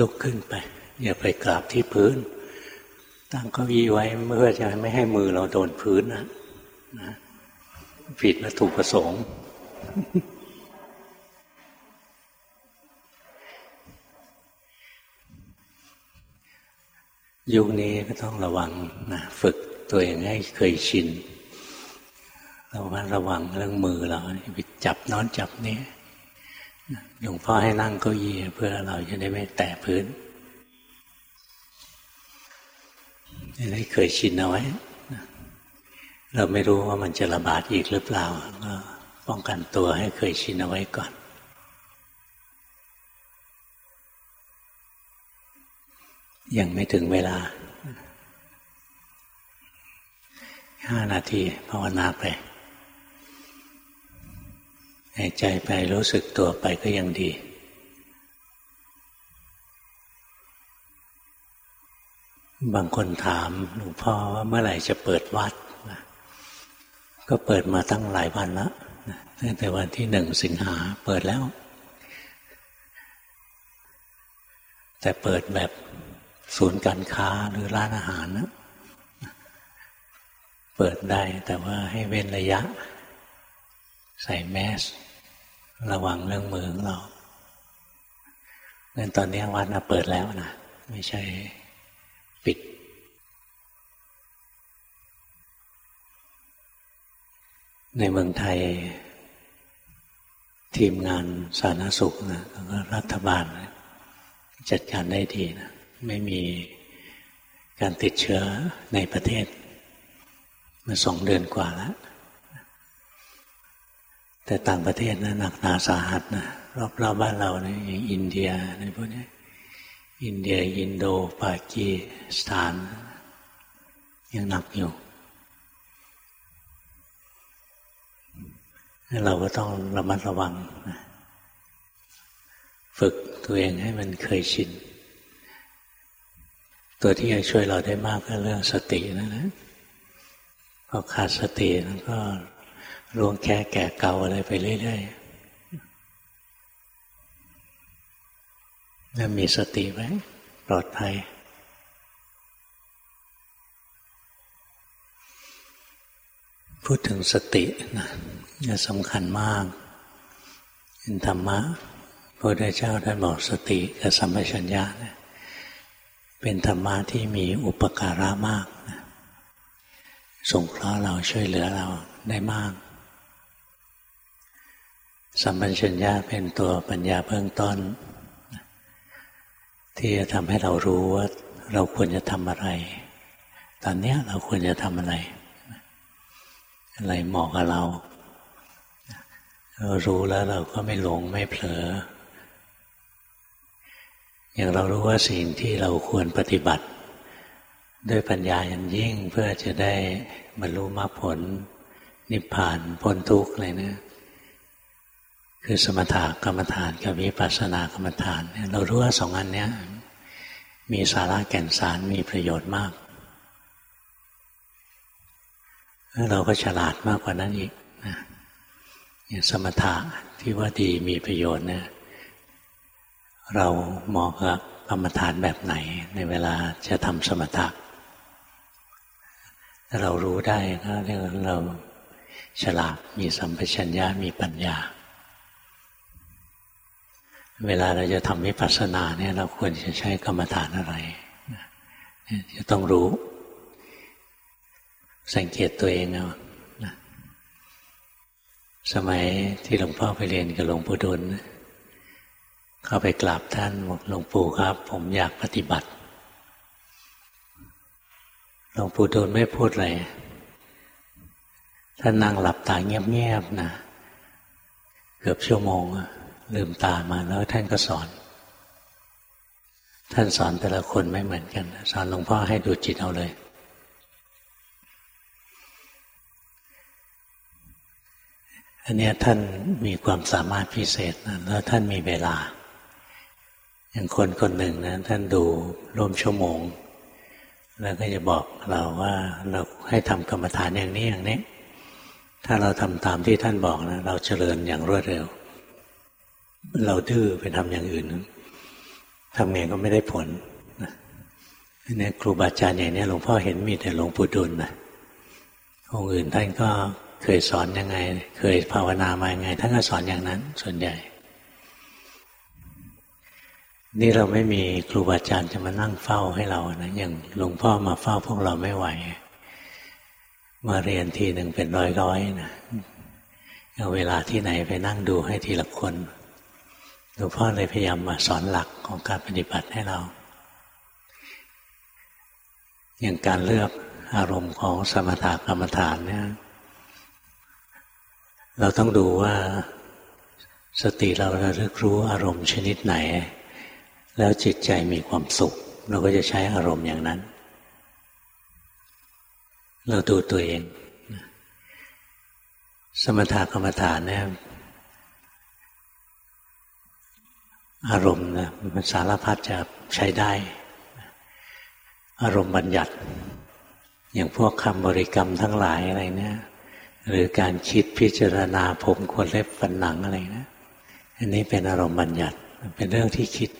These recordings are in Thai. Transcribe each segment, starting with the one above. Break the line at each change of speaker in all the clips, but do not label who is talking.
ลุกขึ้นไป อย่าไปกราบที่พื้น ตั้งเก้าอี้ไว้เพื่อจะไม่ให้มือเราโดนพื้นนะนะผิดวัตถุประสงค์ยุคนี้ก็ต้องระวังนะฝึกตัวเองให้เคยชินเราว่าระวังเรื่องมือเราไปจับน้อนจับนี้ หลวงพ่อให้นั่งเก้าอี้เพื่อเราจะได้ไม่แตะพื้นได้เคยชินเอาไว้ เราไม่รู้ว่ามันจะระบาดอีกหรือเปล่าก็ป้องกันตัวให้เคยชินเอาไว้ก่อน ยังไม่ถึงเวลาห้านาทีภาวนาไป หายใจไปรู้สึกตัวไปก็ยังดี บางคนถามหลวงพ่อว่าเมื่อไหร่จะเปิดวัด ก็เปิดมาตั้งหลายวันแล้วตั้งแต่วันที่หนึ่งสิงหาเปิดแล้ว แต่เปิดแบบศูนย์การค้าหรือร้านอาหารนะเปิดได้แต่ว่าให้เว้นระยะ ใส่แมส ระวังเรื่องมือของเราเงินตอนนี้วัดนะเปิดแล้วนะ ไม่ใช่ปิด ในเมืองไทย ทีมงานสาธารณสุขนะแล้วก็รัฐบาลจัดการได้ดีนะ ไม่มีการติดเชื้อในประเทศ มาสองเดือนกว่าแล้ว แต่ต่างประเทศนะหนักหนาสาหัสนะรอบๆบบ้านเราเนะอย่างอินเดียในพวกนี้อินเดียอินโดปากีสถาน ยังหนักอยู่ เราก็ต้องระมัดระวังนะฝึกตัวเองให้มันเคยชิน ตัวที่จะช่วยเราได้มากก็เรื่องสตินั่นแหละพอขาดสติแล้วก็ รวงแค่แก่เก่าอะไรไปเรื่อยๆถ้ามีสติไว้ ปลอดภัย พูดถึงสตินะจะสำคัญมากเป็นธรรมะพระพุทธเจ้าท่านบอกสติกับสัมปชัญญะนะเป็นธรรมะที่มีอุปการะมากนะส่งเคราะห์เราช่วยเหลือเราได้มาก สัมปัชัญญะเป็นตัวปัญญาเบื้องต้น ที่จะทำให้เรารู้ว่าเราควรจะทำอะไร ตอนนี้เราควรจะทำอะไร อะไรเหมาะกับเรา เรารู้แล้วเราก็ไม่หลงไม่เผลอ อย่างเรารู้ว่าสิ่งที่เราควรปฏิบัติ ด้วยปัญญาอย่างยิ่งเพื่อจะได้บรรลุมรรคผลนิพพานพ้นทุกข์เลยนะ คือสมถกรรมฐานกับวิปัสสนากรรมฐานเรารู้ว่าสองอันนี้มีสาระแก่นสารมีประโยชน์มากเราก็ฉลาดมากกว่านั้นอีกนะอย่างสมถะที่ว่าดีมีประโยชน์เนี่ยเราเหมาะกับกรรมฐานแบบไหน ในเวลาจะทำสมถะถ้าเรารู้ได้ก็เรียกว่าเราฉลาดมีสัมปชัญญะมีปัญญา เวลาเราจะทำวิปัสสนาเนี่ยเราควรจะใช้กรรมฐานอะไรจะต้องรู้ สังเกตตัวเองเอาสมัยที่หลวงพ่อไปเรียนกับหลวงปู่ดุลเข้าไปกราบท่านบอกหลวงปู่ครับ ผมอยากปฏิบัติหลวงปู่ดูลไม่พูดอะไร ท่านนั่งหลับตาเงียบๆนะ เกือบชั่วโมง ลืมตามาแล้วท่านก็สอน ท่านสอนแต่ละคนไม่เหมือนกัน สอนหลวงพ่อให้ดูจิตเอาเลย อันนี้ท่านมีความสามารถพิเศษนะแล้วท่านมีเวลา อย่างคนคนหนึ่งนะท่านดูร่วมชั่วโมง แล้วก็จะบอกเราว่าเราให้ทำกรรมฐานอย่างนี้อย่างนี้ถ้าเราทำตามที่ท่านบอกนะเราเจริญอย่างรวดเร็ว เราดื้อไปทำอย่างอื่นทำไงก็ไม่ได้ผลนี่ครูบาอาจารย์อย่างนี้หลวงพ่อเห็นมีแต่หลวงปู่ดุลนะองค์อื่นท่านก็เคยสอนยังไง เคยภาวนามายังไงท่านก็สอนอย่างนั้น ส่วนใหญ่ นี่เราไม่มีครูบาอาจารย์จะมานั่งเฝ้าให้เรานะอย่างหลวงพ่อมาเฝ้าพวกเราไม่ไหว มาเรียนทีหนึ่งเป็นร้อยๆนะเอาเวลาที่ไหนไปนั่งดูให้ทีละคน หลวงพ่อเลยพยายามมาสอนหลักของการปฏิบัติให้เรา อย่างการเลือกอารมณ์ของสมถกรรมฐานเนี่ยเราต้องดูว่าสติเราระลึกรู้อารมณ์ชนิดไหน แล้วจิตใจมีความสุข เราก็จะใช้อารมณ์อย่างนั้น เราดูตัวเอง สมถกรรมฐานเนี่ย อารมณ์นะมันสารพัดจะใช้ได้ อารมณ์บัญญัติ อย่างพวกคำบริกรรมทั้งหลายอะไรเนี่ยหรือการคิดพิจารณาผมควรเล็บฟันหนังอะไรนะอันนี้เป็นอารมณ์บัญญัติเป็นเรื่องที่คิด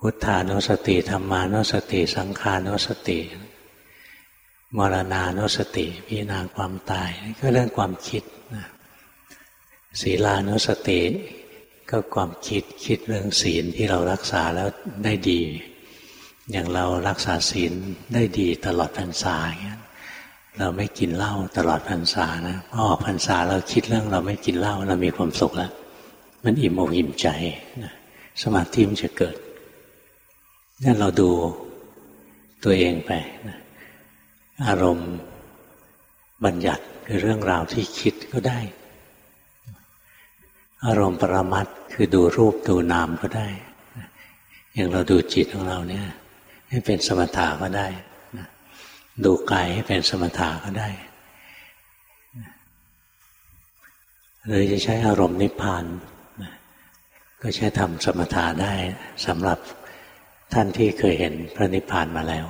พุทธานุสติธรรมานุสติ สังขานุสติ มรณานุสติ พิจารณาความตายก็เรื่องความคิดศีลานุสติ ก็ความคิดคิดเรื่องศีลที่เรารักษาแล้วได้ดี อย่างเรารักษาศีลได้ดีตลอดพรรษาเราไม่กินเหล้าตลอดพรรษานะพอออกพรรษาเราคิดเรื่องเราไม่กินเหล้าเรามีความสุขแล้ว มันอิ่มอกอิ่มใจนะสมาธิมันจะเกิดนั่นเราดูตัวเองไปนะอารมณ์บัญญัติคือเรื่องราวที่คิดก็ได้ อารมณ์ปรมัตคือดูรูปดูนามก็ได้ อย่างเราดูจิตของเราเนี่ย ให้เป็นสมถะก็ได้ดูกายให้เป็นสมถะก็ได้หรือจะใช้อารมณ์นิพพานก็ใช้ทำสมถะได้สำหรับท่านที่เคยเห็นพระนิพพานมาแล้ว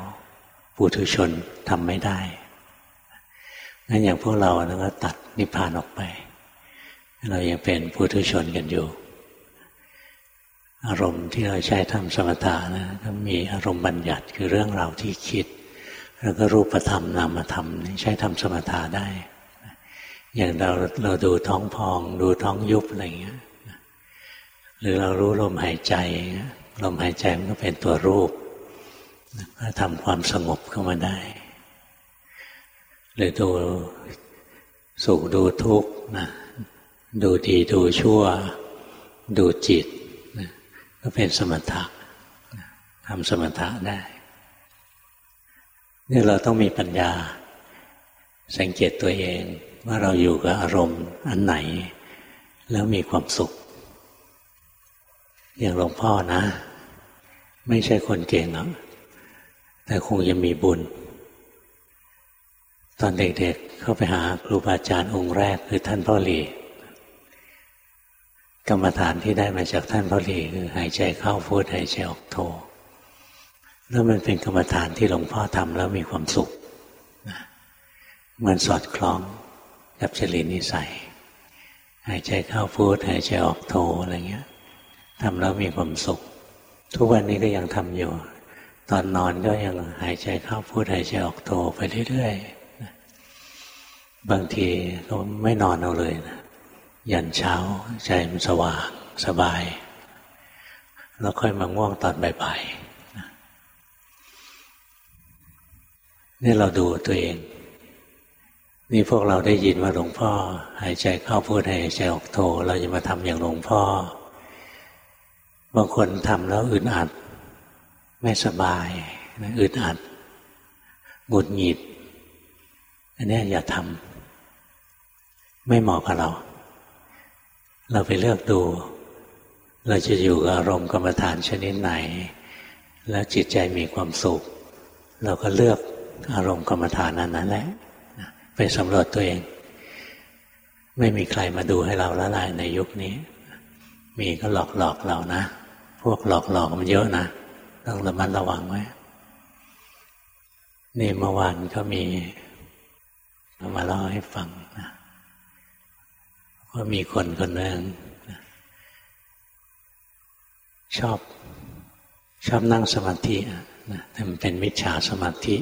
ปุถุชนทำไม่ได้งั้นอย่างพวกเรานะก็ตัดนิพพานออกไป เรายังเป็นปุถุชนกันอยู่ อารมณ์ที่เราใช้ทำสมถะนะก็มีอารมณ์บัญญัติคือเรื่องราวที่คิด แล้วก็รูปธรรมนามธรรมใช้ทำสมถะได้ อย่างเราเราดูท้องพอง ดูท้องยุบอะไรอย่างเงี้ยหรือเรารู้ลมหายใจ ลมหายใจมันก็เป็นตัวรูปก็ทำความสงบเข้ามาได้ หรือดูสุขดูทุกข์นะ ดูดีดูชั่ว ดูจิต ก็เป็นสมถะทำสมถะได้นี่เราต้องมีปัญญา สังเกตตัวเองว่าเราอยู่กับอารมณ์อันไหน แล้วมีความสุข อย่างหลวงพ่อนะ ไม่ใช่คนเก่งหรอกแต่คงจะมีบุญ ตอนเด็กๆเข้าไปหาครูบาอาจารย์องค์แรกคือท่านพ่อหลี กรรมฐานที่ได้มาจากท่านพ่อหลีคือหายใจเข้าพูดหายใจออกโทแล้วมันเป็นกรรมฐานที่หลวงพ่อทำแล้วมีความสุขมันสอดคล้องกับเฉลีนิสัย หายใจเข้าพูดหายใจออกโทอะไรเงี้ยทำแล้วมีความสุข ทุกวันนี้ก็ยังทำอยู่ ตอนนอนก็ยังหายใจเข้าพูดหายใจออกโทไปเรื่อยๆบางทีก็ไม่นอนเอาเลยนะ ยันเช้า ใจมันสว่างสบาย แล้วค่อยมาง่วงตอนบ่ายๆนี่เราดูตัวเอง นี่พวกเราได้ยินว่าหลวงพ่อ หายใจเข้าพูดหายใจออกโทเราจะมาทำอย่างหลวงพ่อ บางคนทำแล้วอึดอัด ไม่สบายอึดอัดหงุดหงิดอันนี้อย่าทำไม่เหมาะกับเรา เราไปเลือกดู เราจะอยู่กับอารมณ์กรรมฐานชนิดไหน แล้วจิตใจมีความสุข เราก็เลือกอารมณ์กรรมฐานนั้นนั้นแหละไปสำรวจตัวเอง ไม่มีใครมาดูให้เราละลายในยุคนี้ มีก็หลอกหลอกเรานะ พวกหลอกหลอกมันเยอะนะต้องระมัดระวังไว้นี่เมื่อวานก็มีมาเล่าให้ฟัง ว่ามีคนคนหนึ่งชอบ ชอบนั่งสมาธินะแต่มันเป็นมิจฉาสมาธิ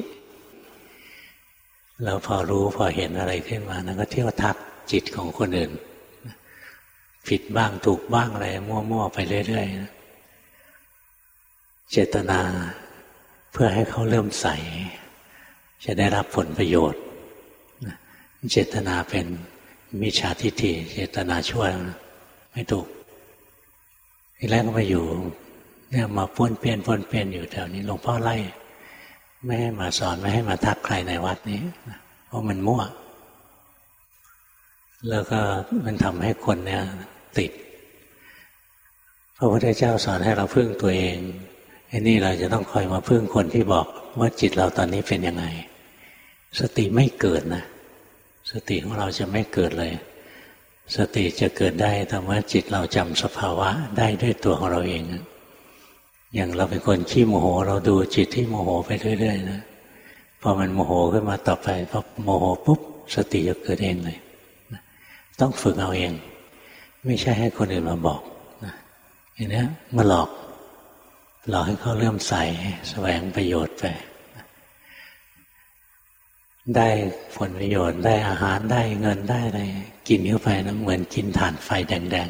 แล้วพอรู้พอเห็นอะไรขึ้นมานะก็เที่ยวทักจิตของคนอื่น ผิดบ้างถูกบ้างอะไร มั่วๆ ไปเรื่อยๆนะเจตนาเพื่อให้เขาเริ่มใส จะได้รับผลประโยชน์ เจตนาเป็น มิจฉาทิฏฐิเจตนาชั่วไม่ถูกทีแรกก็มาอยู่เนี่ยมาป้วนเปลี่ยนป้วนเปลี่ยนอยู่แถวนี้หลวงพ่อไล่ไม่ให้มาสอนไม่ให้มาทักใครในวัดนี้เพราะมันมั่ว แล้วก็มันทำให้คนเนี่ยติดพระพุทธเจ้าสอนให้เราพึ่งตัวเองไอ้นี่เราจะต้องคอยมาพึ่งคนที่บอกว่าจิตเราตอนนี้เป็นยังไง สติไม่เกิดนะ สติของเราจะไม่เกิดเลย สติจะเกิดได้แต่ว่าจิตเราจำสภาวะได้ด้วยตัวของเราเอง อย่างเราเป็นคนขี้โมโห เราดูจิตที่โมโหไปเรื่อยๆนะพอมันโมโหขึ้นมาต่อไปพอโมโหปุ๊บสติจะเกิดเองเลย ต้องฝึกเอาเอง ไม่ใช่ให้คนอื่นมาบอกอย่างนี้มาหลอกหลอกให้เขาเริ่มใส่แสวงประโยชน์ไป ได้ผลประโยชน์ได้อาหารได้เงินได้อะไรกินเข้าไปนะเหมือนกินถ่านไฟแดง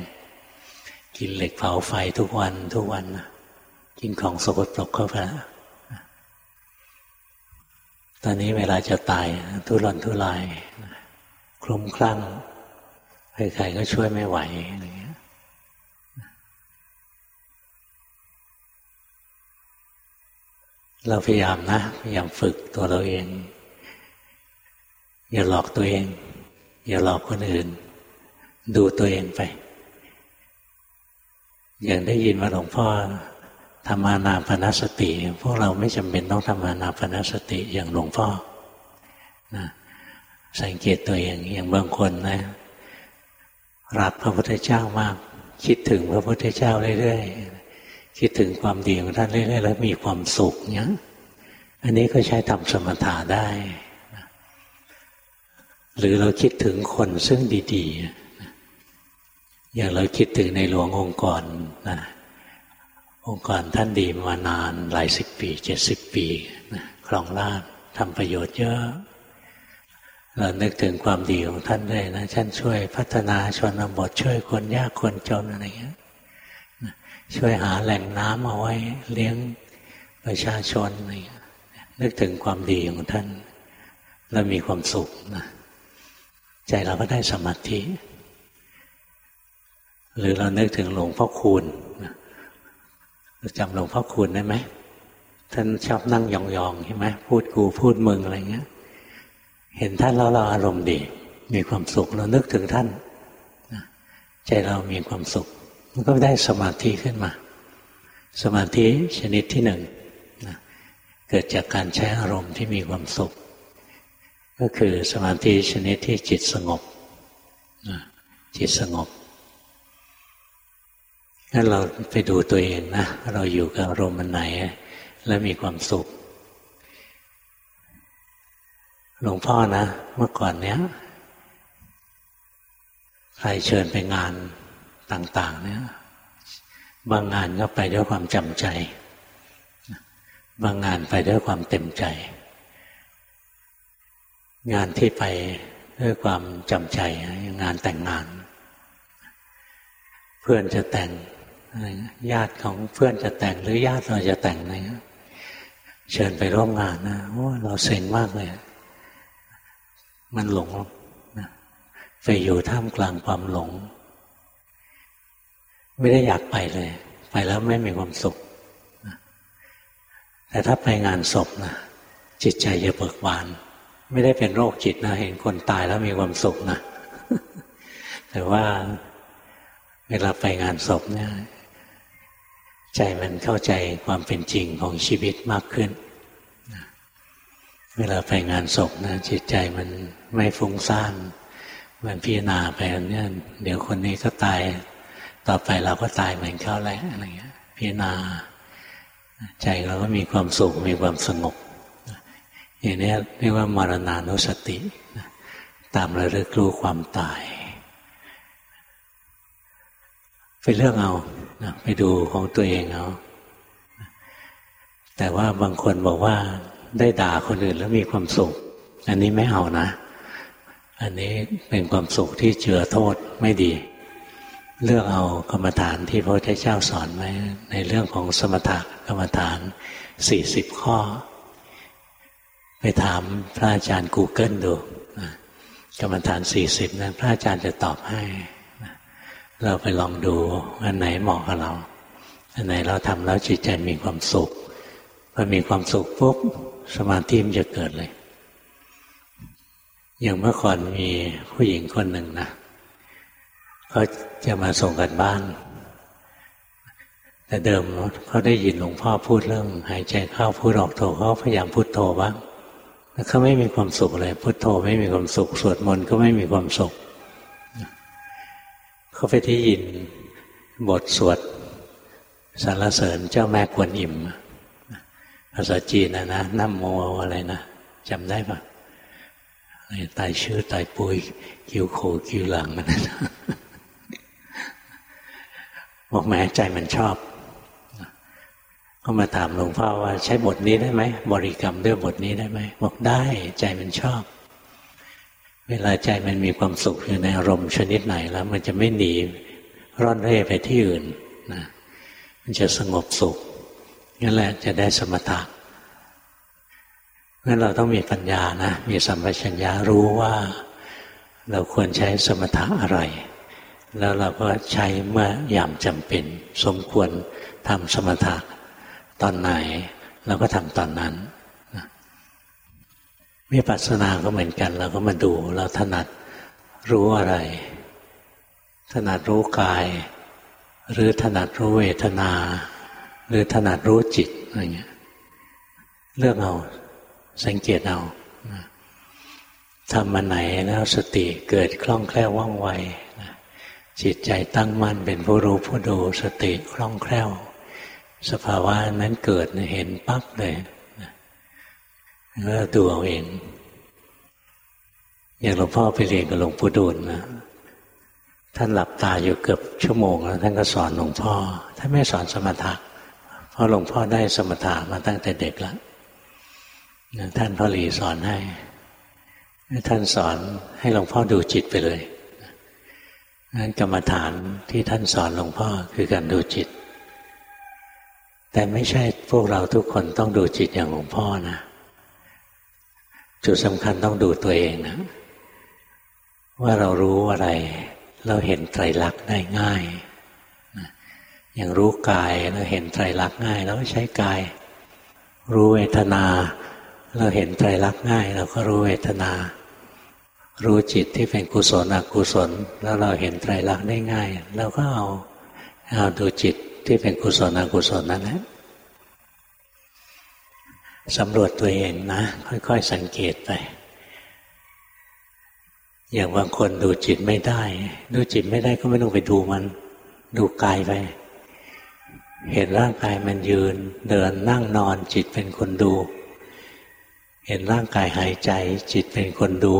ๆ กินเหล็กเผาไฟทุกวันทุกวันนะกินของสกปรกเข้าไปตอนนี้เวลาจะตายทุรนทุราย คลุ้มคลั่งใครๆก็ช่วยไม่ไหวอะไรเงี้ยเราพยายามนะพยายามฝึกตัวเราเอง อย่าหลอกตัวเอง อย่าหลอกคนอื่น ดูตัวเองไป อย่างได้ยินมาหลวงพ่อธรรมานาปนสติ พวกเราไม่จำเป็นต้องทำมานาปนสติอย่างหลวงพ่อนะสังเกตตัวเองอย่างบางคนนะรักพระพุทธเจ้ามาก คิดถึงพระพุทธเจ้าเรื่อยๆคิดถึงความดีของท่านเรื่อยๆแล้วมีความสุขเนี้ยอันนี้ก็ใช้ทำสมถะได้ หรือเราคิดถึงคนซึ่งดีๆ อย่างเราคิดถึงในหลวงองค์กรนะองค์กรท่านดีมานานหลายสิบปีเจ็ดสิบปีนะครองราชทำประโยชน์เยอะ เรานึกถึงความดีของท่านเลยนะท่านช่วยพัฒนาชนบทช่วยคนยากคนจนอะไรเงี้ยช่วยหาแหล่งน้ำเอาไว้เลี้ยงประชาชนอะไรเงี้ยนึกถึงความดีของท่าน แล้วมีความสุขนะ ใจเราก็ได้สมาธิ หรือเรานึกถึงหลวงพ่อคูณจำหลวงพ่อคูณได้ไหมท่านชอบนั่งยองๆใช่ไหมพูดกูพูดมึงอะไรเงี้ย เห็นท่านแล้วเราอารมณ์ดี มีความสุขเรานึกถึงท่านใจเรามีความสุข มันก็ได้สมาธิขึ้นมา สมาธิชนิดที่หนึ่งเกิดจากการใช้อารมณ์ที่มีความสุข ก็คือสมาธิชนิดที่จิตสงบจิตสงบงั้นเราไปดูตัวเองนะเราอยู่กับอารมณ์ไหน แล้วมีความสุข หลวงพ่อนะ เมื่อก่อนเนี้ยใครเชิญไปงานต่าง ๆ เนี่ย บางงานก็ไปด้วยความจำใจ บางงานไปด้วยความเต็มใจ งานที่ไปด้วยความจำใจงานแต่งงาน เพื่อนจะแต่งญาติของเพื่อนจะแต่งหรือญาติเราจะแต่งอะไรเชิญไปร่วมงานนะโอ้เราเซ็งมากเลย มันหลงนะไปอยู่ท่ามกลางความหลง ไม่ได้อยากไปเลย ไปแล้วไม่มีความสุขแต่ถ้าไปงานศพนะจิตใจจะเบิกบาน ไม่ได้เป็นโรคจิตนะ เห็นคนตายแล้วมีความสุขนะ แต่ว่าเวลาไปงานศพเนี่ย ใจมันเข้าใจความเป็นจริงของชีวิตมากขึ้น เวลาไปงานศพนะจิตใจมันไม่ฟุ้งซ่านมันพิจารณาไปเนี่ยเดี๋ยวคนนี้ก็ตาย ต่อไปเราก็ตายเหมือนเขาแหล้วอะไรเงี้ยพิจารณาใจเราก็มีความสุขมีความสงบ อย่างนี้เรียกว่ามรณานุสติ ตามระลึกรู้ความตาย ไปเรื่องเอาไปดูของตัวเองเอาแต่ว่าบางคนบอกว่าได้ด่าคนอื่นแล้วมีความสุข อันนี้ไม่เอานะ อันนี้เป็นความสุขที่เจือโทษไม่ดี เลือกเอากรรมฐานที่พระพุทธเจ้าสอนไว้ในเรื่องของสมถกรรมฐานสี่สิบข้อ ไปถามพระอาจารย์ Google ดูกรรมฐานสี่สิบนะพระอาจารย์จะตอบให้เราไปลองดูอันไหนเหมาะกับเรา อันไหนเราทำแล้วจิตใจมีความสุขพอมีความสุขปุ๊บสมาธิมันจะเกิดเลย อย่างเมื่อก่อนมีผู้หญิงคนหนึ่งนะเขาจะมาส่งกันบ้าน แต่เดิมเขาได้ยินหลวงพ่อพูดเรื่อง หายใจเข้าพูดออกโทเขาพยายามพูดโทบ้าง แล้วเขาไม่มีความสุขเลยพุทโธไม่มีความสุข สวดมนต์ก็ไม่มีความสุขเขาไปที่ยินบทสวดสรรเสริญเจ้าแม่กวนอิมภาษาจีนนะนะน้ำโมอะไรนะจำได้ปะตายชื่อตายปุยคิวโคคิวหลังมันนะบอกแม้ใจมันชอบ ก็มาถามหลวงพ่อว่าใช้บทนี้ได้ไหมบริกรรมด้วยบทนี้ได้ไหมบอกได้ใจมันชอบ เวลาใจมันมีความสุขอยู่ในอารมณ์ชนิดไหนแล้ว มันจะไม่หนีร่อนเร่ไปที่อื่นนะมันจะสงบสุขนั่นแหละจะได้สมถะงั้นเราต้องมีปัญญานะ มีสัมปชัญญะรู้ว่าเราควรใช้สมถะอะไร แล้วเราก็ใช้เมื่อยามจำเป็น สมควรทำสมถะ ตอนไหนเราก็ทำตอนนั้นมีปัสนาก็เหมือนกัน เราก็มาดู เราถนัดรู้อะไร ถนัดรู้กาย หรือถนัดรู้เวทนา หรือถนัดรู้จิตอะไรเงี้ยเลือกเอาสังเกตเอาทำมาไหนแล้วสติเกิดคล่องแคล่วว่องไวจิตใจตั้งมั่นเป็นผู้รู้ผู้ดูสติคล่องแคล่ว สภาวะนั้นเกิดเห็นปั๊บเลยแล้วดูเอาเอง อย่างหลวงพ่อไปเรียนกับหลวงปู่ดูลนะท่านหลับตาอยู่เกือบชั่วโมงแล้วท่านก็สอนหลวงพ่อท่านไม่สอนสมถะเพราะหลวงพ่อได้สมถะมาตั้งแต่เด็กแล้วท่านพ่อหลีสอนให้ ท่านสอนให้หลวงพ่อดูจิตไปเลยนั้นกรรมฐานที่ท่านสอนหลวงพ่อคือการดูจิต แต่ไม่ใช่พวกเราทุกคนต้องดูจิตอย่างหลวงพ่อนะ จุดสำคัญต้องดูตัวเองนะ ว่าเรารู้อะไร เราเห็นไตรลักษณ์ได้ง่ายอย่างรู้กายเราเห็นไตรลักษณ์ง่ายเราก็ใช้กาย รู้เวทนา เราเห็นไตรลักษณ์ง่าย เราก็รู้เวทนา รู้จิตที่เป็นกุศลอกุศล แล้วเราเห็นไตรลักษณ์ได้ง่าย เราก็เอาเอาดูจิต ที่เป็นกุศลอกุศลนั่นแหละสำรวจตัวเองนะ ค่อย ๆ สังเกตไป อย่างบางคนดูจิตไม่ได้ ดูจิตไม่ได้ก็ไม่ต้องไปดูมัน ดูกายไป เห็นร่างกายมันยืน เดินนั่งนอน จิตเป็นคนดู เห็นร่างกายหายใจ จิตเป็นคนดู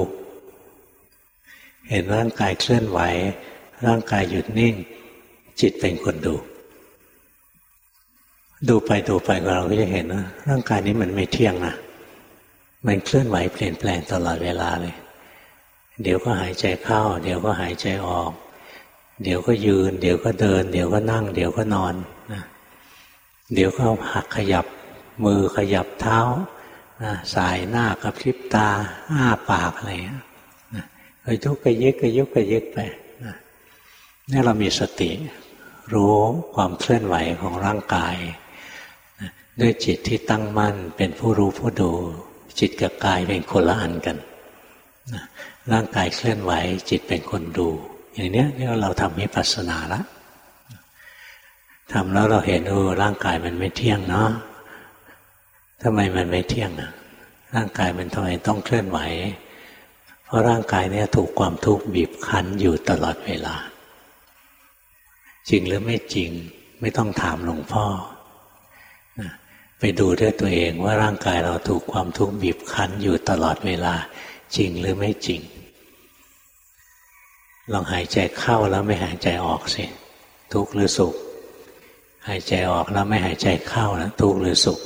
เห็นร่างกายเคลื่อนไหว ร่างกายหยุดนิ่ง จิตเป็นคนดู ดูไปดูไปเราก็จะเห็นว่าร่างกายนี้มันไม่เที่ยงนะมันเคลื่อนไหวเปลี่ยนแปลงตลอดเวลาเลย เดี๋ยวก็หายใจเข้า เดี๋ยวก็หายใจออก เดี๋ยวก็ยืน เดี๋ยวก็เดิน เดี๋ยวก็นั่ง เดี๋ยวก็นอนนะเดี๋ยวก็หักขยับมือขยับเท้านะสายหน้ากระพริบตา อ้าปากอะไรนะกระยุกกระยิกกระยุกกระยิกไปนะนี่เรามีสติ รู้ความเคลื่อนไหวของร่างกาย ด้วยจิตที่ตั้งมั่นเป็นผู้รู้ผู้ดู จิตกับกายเป็นคนละอันกันร่างกายเคลื่อนไหว จิตเป็นคนดู อย่างนี้เรียกว่าเราทำมิปัสสนาละทำแล้วเราเห็นเออร่างกายมันไม่เที่ยงเนาะทำไมมันไม่เที่ยงอะ ร่างกายมันทำไมต้องเคลื่อนไหว เพราะร่างกายเนี่ยถูกความทุกข์บีบคั้นอยู่ตลอดเวลา จริงหรือไม่จริง ไม่ต้องถามหลวงพ่อ ไปดูด้วยตัวเองว่าร่างกายเราถูกความทุกข์บีบคั้นอยู่ตลอดเวลาจริงหรือไม่จริง ลองหายใจเข้าแล้วไม่หายใจออกสิ ทุกข์หรือสุข หายใจออกแล้วไม่หายใจเข้านะทุกข์หรือสุข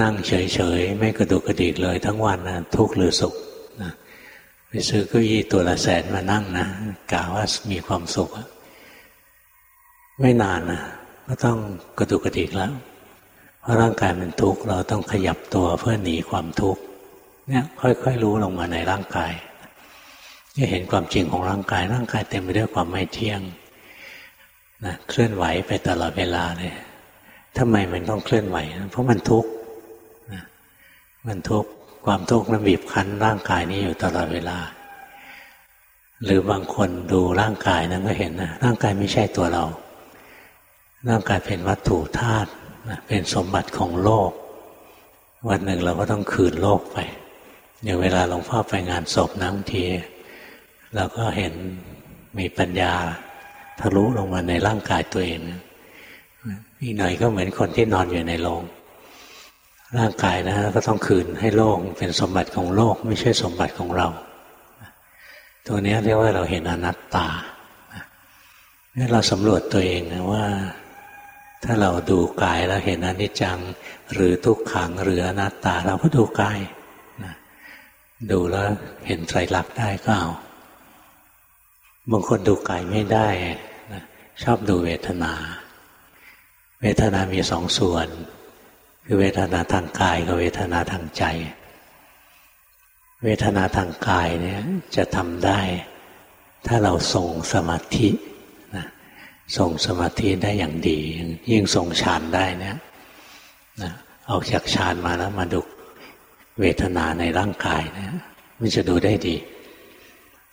นั่งเฉยๆ ไม่กระดุกกระดิกเลยทั้งวันนะทุกข์หรือสุขนะไปซื้อเก้าอี้ตัวละแสนมานั่งนะกล่าวว่ามีความสุข ไม่นานนะก็ต้องกระดุกกระดิกแล้ว ราะร่างกายมันทุกข์เราต้องขยับตัวเพื่อหนีความทุกข์เนี่ยค่อย ๆ รู้ลงมาในร่างกายจะเห็นความจริงของร่างกาย ร่างกายเต็มไปด้วยความไม่เที่ยงนะเคลื่อนไหวไปตลอดเวลาเลยทำไมมันต้องเคลื่อนไหว เพราะมันทุกข์นะมันทุกข์ความทุกข์มันบีบคั้นร่างกายนี้อยู่ตลอดเวลา หรือบางคนดูร่างกายนั้นก็เห็นนะร่างกายไม่ใช่ตัวเรา ร่างกายเป็นวัตถุธาตุ เป็นสมบัติของโลก วันหนึ่งเราก็ต้องคืนโลกไป อย่างเวลาหลวงพ่อไปงานศพนะบางที เราก็เห็นมีปัญญาทะลุลงมาในร่างกายตัวเองอีกหน่อยก็เหมือนคนที่นอนอยู่ในโรงร่างกายนะก็ต้องคืนให้โลกเป็นสมบัติของโลก ไม่ใช่สมบัติของเรา ตัวนี้เรียกว่าเราเห็นอนัตตานี่เราสำรวจตัวเองนะว่า ถ้าเราดูกายแล้วเห็นอนิจจัง หรือทุกขังหรืออนัตตา เราก็ดูกายดูแล้วเห็นไตรลักษณ์ได้ก็เอาบางคนดูกายไม่ได้นะชอบดูเวทนา เวทนามีสองส่วน คือเวทนาทางกายกับเวทนาทางใจ เวทนาทางกายเนี่ยจะทำได้ ถ้าเราทรงสมาธิ ทรงสมาธิได้อย่างดี ยิ่งทรงฌานได้เนี่ยนะออกจากฌานมาแล้วมาดูเวทนาในร่างกายนะมันจะดูได้ดี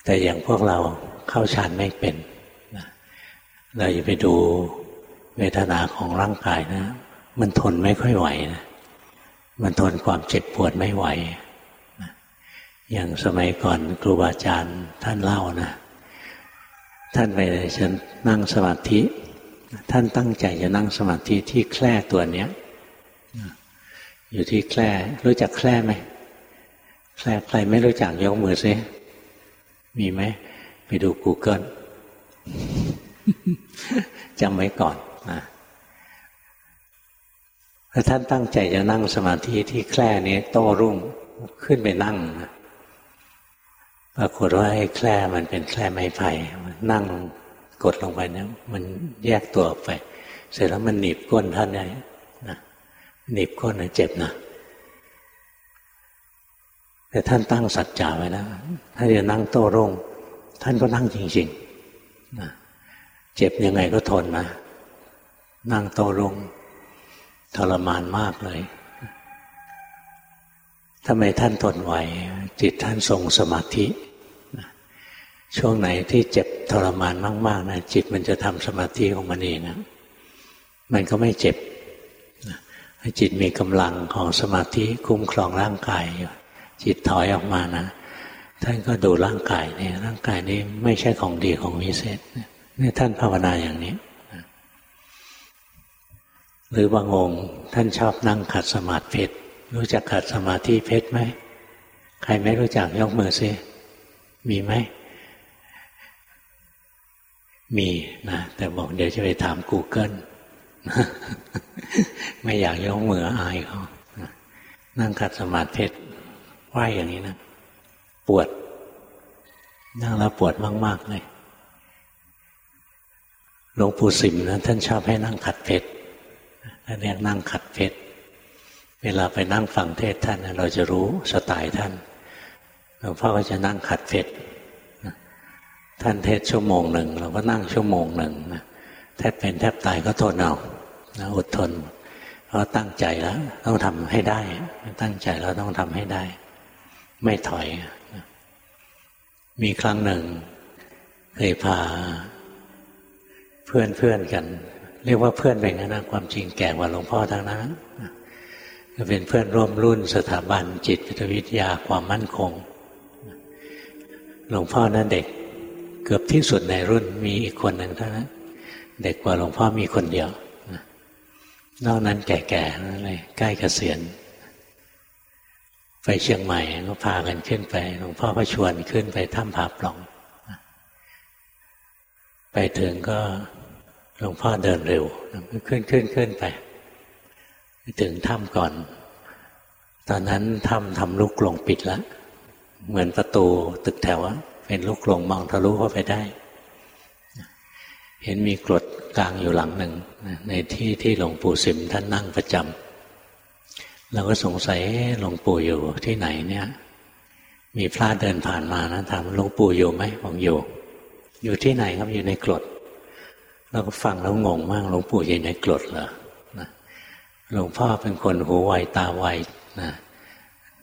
แต่อย่างพวกเราเข้าฌานไม่เป็นนะเราอย่าไปดูเวทนาของร่างกายนะ มันทนไม่ค่อยไหวนะมันทนความเจ็บปวดไม่ไหวนะอย่างสมัยก่อนครูบาอาจารย์ท่านเล่านะ ท่านไปเลยฉันนั่งสมาธิ ท่านตั้งใจจะนั่งสมาธิที่แคร่ตัวเนี้ยอยู่ที่แคร่รู้จักแคร่ไหมแคร่ใครไม่รู้จักยกมือซิมีไหมไปดู Google จำไว้ก่อนนะถ้าท่านตั้งใจจะนั่งสมาธิที่แคร่นี้โต้รุ่งขึ้นไปนั่งนะ ปรากฏว่าไอ้แคร่มันเป็นแคร่ไม้ไผ่นั่งกดลงไปเนี่ยมันแยกตัวออกไป เสร็จแล้วมันหนีบก้นท่านได้นะหนีบก้นนะเจ็บนะแต่ท่านตั้งสัจจะไว้แล้วถ้าจะนั่งโต้รุ่งท่านก็นั่งจริงๆนะเจ็บยังไงก็ทนนะนั่งโตลงทรมานมากเลยทำไมท่านทนไหว จิตท่านทรงสมาธิ ช่วงไหนที่เจ็บทรมานมากๆนะจิตมันจะทำสมาธิของมันเองนะมันก็ไม่เจ็บจิตมีกำลังของสมาธิคุ้มครองร่างกายอยู่จิตถอยออกมานะท่านก็ดูร่างกายเนี่ยร่างกายนี้ไม่ใช่ของดีของวิเศษนี่ท่านภาวนาอย่างนี้ หรือบางองค์ท่านชอบนั่งขัดสมาธิเพชรรู้จักขัดสมาธิเพชรไหมใครไม่รู้จักยกมือซิมีไหม มีนะแต่บอกเดี๋ยวจะไปถาม Google ไม่อยากยกมืออายเขานั่งขัดสมาธิเพชรไหวอย่างนี้นะปวด นั่งแล้วปวดมาก ๆ เลยหลวงปู่สิมนะท่านชอบให้นั่งขัดเพชรท่านเรียกนั่งขัดเพชรเวลาไปนั่งฟังเทศท่านเราจะรู้สไตล์ท่านหลวงพ่อก็จะนั่งขัดเพชร ท่านเทศชั่วโมงหนึ่งเราก็นั่งชั่วโมงหนึ่งนะแทบเป็นแทบตายก็ทนเอานะอดทนเพราะตั้งใจแล้ว ต้องทำให้ได้ ตั้งใจแล้วต้องทำให้ได้ ไม่ถอย มีครั้งหนึ่ง เคยพาเพื่อนเพื่อนกัน เรียกว่าเพื่อนเป็นนะความจริงแก่กว่าหลวงพ่อทั้งนั้นก็เป็นเพื่อนร่วมรุ่นสถาบันจิตวิทยาความมั่นคง หลวงพ่อนั้นเด็ก เกือบที่สุดในรุ่นมีอีกคนหนึ่งเท่านั้นเด็กกว่าหลวงพ่อมีคนเดียวนอกนั้นแก่ๆนั่นเลยใกล้เกษียณไปเชียงใหม่ก็พากันขึ้นไปหลวงพ่อก็ชวนขึ้นไปถ้ำผาปล่อง ไปถึงก็หลวงพ่อเดินเร็วขึ้นขึ้นขึ้นไป ถึงถ้ำก่อน ตอนนั้นถ้ำทำลูกลงปิดแล้ว เหมือนประตูตึกแถว เป็นลูกลงมองทะลุเข้าไปได้ เห็นมีกรดกลางอยู่หลังหนึ่งในที่ที่หลวงปู่สิมท่านนั่งประจำเราก็สงสัยหลวงปู่อยู่ที่ไหนเนี่ย มีพระเดินผ่านมานะถามหลวงปู่อยู่ไหมบอกอยู่ อยู่ที่ไหนครับอยู่ในกรดเราก็ฟังแล้วงงมากหลวงปู่อยู่ในกรดเหรอหลวงพ่อเป็นคนหูไวตาไวนะ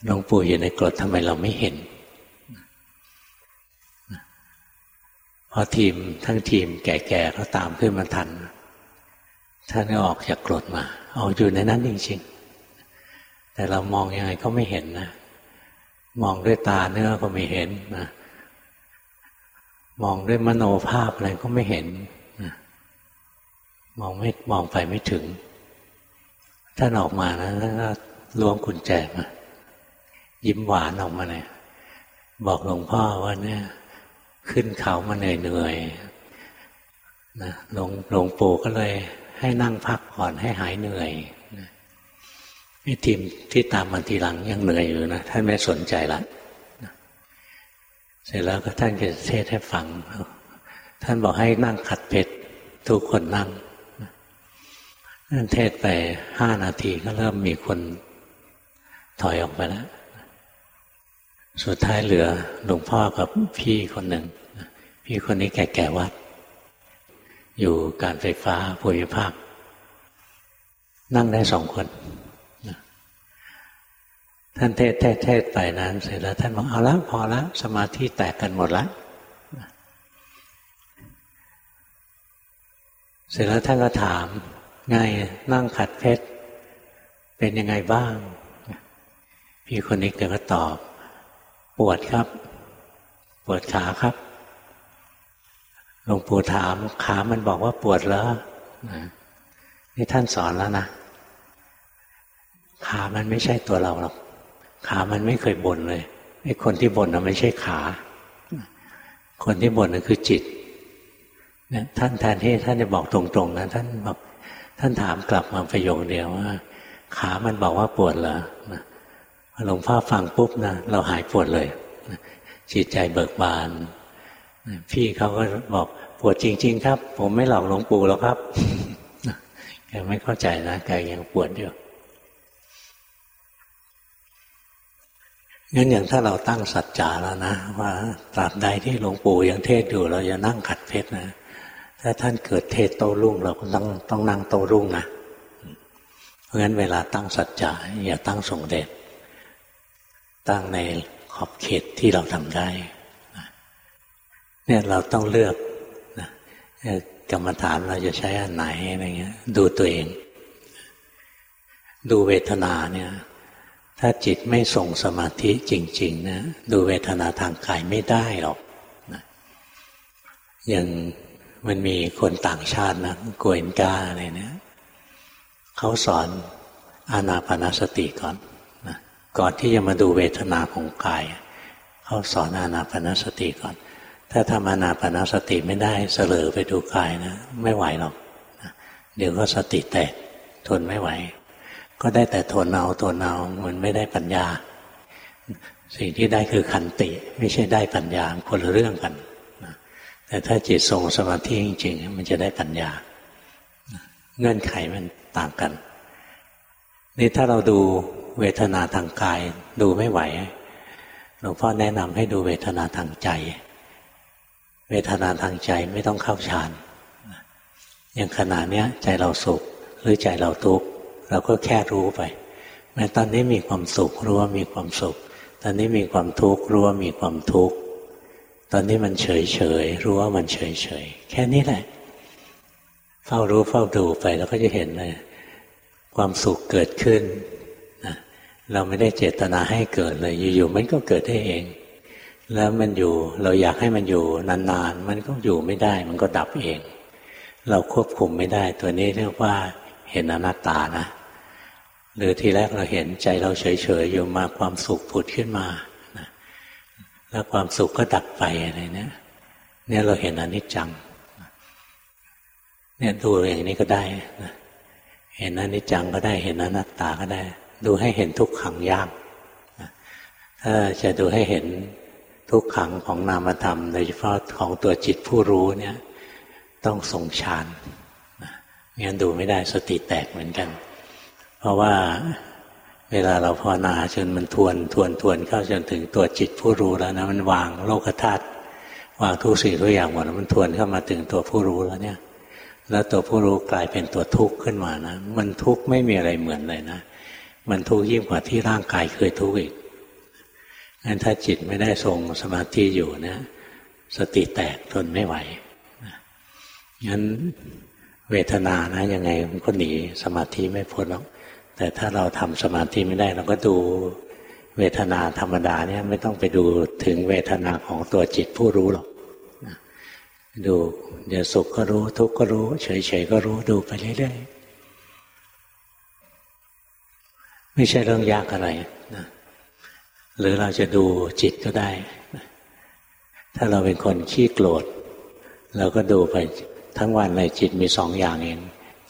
หลวงปู่อยู่ในกรดทำไมเราไม่เห็น พอทีมทั้งทีมแก่ๆเขาตามขึ้นมาทัน ท่านก็ออกจากกรดมาออกอยู่ในนั้นจริงๆ แต่เรามองยังไงก็ไม่เห็นนะ มองด้วยตาเนื้อก็ไม่เห็นนะมองด้วยมโนภาพอะไรก็ไม่เห็นมองไม่มองไปไม่ถึง ท่านออกมานะแล้วก็ล้วงกุญแจมายิ้มหวานออกมาเลยบอกหลวงพ่อว่าเนี่ย ขึ้นเขามาเหนื่อยๆนะหลวงหลวงปู่ก็เลย ให้นั่งพักผ่อนให้หายเหนื่อยไอ้ทีมที่ตามมาทีหลังยังเหนื่อยอยู่นะท่านไม่สนใจละเสร็จแล้วก็ท่านจะเทศให้ฟัง ท่านบอกให้นั่งขัดเพชรทุกคนนั่งนั่นเทศไปห้านาทีก็เริ่มมีคนถอยออกไปแล้ว สุดท้ายเหลือหลวงพ่อกับพี่คนหนึ่ง พี่คนนี้แก่ๆวัด อยู่การไฟฟ้าภูมิภาค นั่งได้สองคน ท่านเทศเทศเทศไปนั้นเสร็จแล้ว ท่านบอกเอาละพอละสมาธิแตกกันหมดละเสร็จแล้วท่านก็ถามไงนั่งขัดเพชรเป็นยังไงบ้าง พี่คนนี้ก็ตอบ ปวดครับ ปวดขาครับหลวงปู่ถามขามันบอกว่าปวดแล้วนี่ท่านสอนแล้วนะขามันไม่ใช่ตัวเราหรอกขามันไม่เคยบ่นเลยไอ้คนที่บ่นน่ะไม่ใช่ขา คนที่บ่นน่ะคือจิตท่านแทนที่ท่านจะบอกตรงๆนะท่านบอกท่านถามกลับมาประโยคเดียวว่า ขามันบอกว่าปวดเหรอ หลวงพ่อฟังปุ๊บนะเราหายปวดเลยจิตใจเบิกบาน พี่เขาก็บอกปวดจริง ๆ ครับ ผมไม่หลอกหลวงปู่แล้วครับแกไม่เข้าใจนะแกยังปวดอยู่งั้นอย่างถ้าเราตั้งสัจจาแล้วนะว่าตราบใดที่หลวงปู่ยังเทศอยู่เราจะนั่งขัดเพชรนะถ้าท่านเกิดเทศโตรุ่ง เราก็ต้องต้องนั่งโตรุ่งนะเพราะงั้นเวลาตั้งสัจจะอย่าตั้งส่งเด็จ ตั้งในขอบเขตที่เราทำได้เนี่ยเราต้องเลือกนะกรรมฐานเราจะใช้อันไหนอะไรเงี้ย ดูตัวเอง ดูเวทนาเนี่ย ถ้าจิตไม่ส่งสมาธิจริง ๆ นะ ดูเวทนาทางกายไม่ได้หรอกนะอย่างมันมีคนต่างชาตินะกวนกาอะไรเนี่ยเขาสอนอานาปนาสติก่อน ก่อนที่จะมาดูเวทนาของกาย เขาสอนอานาปนสติก่อน ถ้าทำอานาปนสติไม่ได้เสลอไปดูกายนะ ไม่ไหวหรอกเดี๋ยวก็สติแตกทนไม่ไหว ก็ได้แต่ทนเอาทนเอามันไม่ได้ปัญญา สิ่งที่ได้คือขันติ ไม่ใช่ได้ปัญญาคนละเรื่องกันแต่ถ้าจิตทรงสมาธิจริงๆ มันจะได้ปัญญา เงื่อนไขมันต่างกัน นี่ถ้าเราดู เวทนาทางกาย ดูไม่ไหวหลวงพ่อแนะนำให้ดูเวทนาทางใจ เวทนาทางใจไม่ต้องเข้าฌานอย่างขณะเนี้ย ใจเราสุขหรือใจเราทุกข์เราก็แค่รู้ไป แม้ตอนนี้มีความสุขรู้ว่ามีความสุข ตอนนี้มีความทุกข์รู้ว่ามีความทุกข์ตอนนี้มันเฉยเฉยรู้ว่ามันเฉยเฉยแค่นี้แหละ เฝ้ารู้เฝ้าดูไปแล้วก็จะเห็นเลยความสุขเกิดขึ้น เราไม่ได้เจตนาให้เกิดเลย อยู่ๆมันก็เกิดได้เอง แล้วมันอยู่เราอยากให้มันอยู่นานๆ มันก็อยู่ไม่ได้ มันก็ดับเอง เราควบคุมไม่ได้ ตัวนี้เรียกว่าเห็นอนัตตานะหรือทีแรกเราเห็นใจเราเฉยๆอยู่มาความสุขผุดขึ้นมาแล้วความสุขก็ดับไปอะไรเนี่ยเนี่ยเราเห็นอนิจจังเนี่ยดูอย่างนี้ก็ได้เห็นอนิจจังก็ได้ เห็นอนัตตาก็ได้ ดูให้เห็นทุกขังยากถ้าจะดูให้เห็นทุกขังของนามธรรมโดยเฉพาะของตัวจิตผู้รู้เนี่ยต้องทรงฌานงั้นดูไม่ได้สติแตกเหมือนกัน เพราะว่าเวลาเราภาวนาจนมันทวนทวนทวนเข้าจนถึงตัวจิตผู้รู้แล้วนะมันวางโลกธาตุวางทุกสิ่งทุกอย่างหมดมันทวนเข้ามาถึงตัวผู้รู้แล้วเนี่ย แล้วตัวผู้รู้กลายเป็นตัวทุกข์ขึ้นมานะ มันทุกข์ไม่มีอะไรเหมือนเลยนะ มันทุกข์ยิ่งกว่าที่ร่างกายเคยทุกข์อีกงั้นถ้าจิตไม่ได้ทรงสมาธิอยู่นะสติแตกทนไม่ไหวงั้นเวทนานะยังไงมันก็หนีสมาธิไม่พ้นหรอกแต่ถ้าเราทำสมาธิไม่ได้ เราก็ดูเวทนาธรรมดาเนี่ยไม่ต้องไปดูถึงเวทนาของตัวจิตผู้รู้หรอกดูเดี๋ยวสุขก็รู้ ทุกข์ก็รู้ เฉยๆก็รู้ดูไปเรื่อยๆ ไม่ใช่เรื่องยากอะไรนะหรือเราจะดูจิตก็ได้ ถ้าเราเป็นคนขี้โกรธเราก็ดูไปทั้งวันเลยจิตมีสองอย่างเอง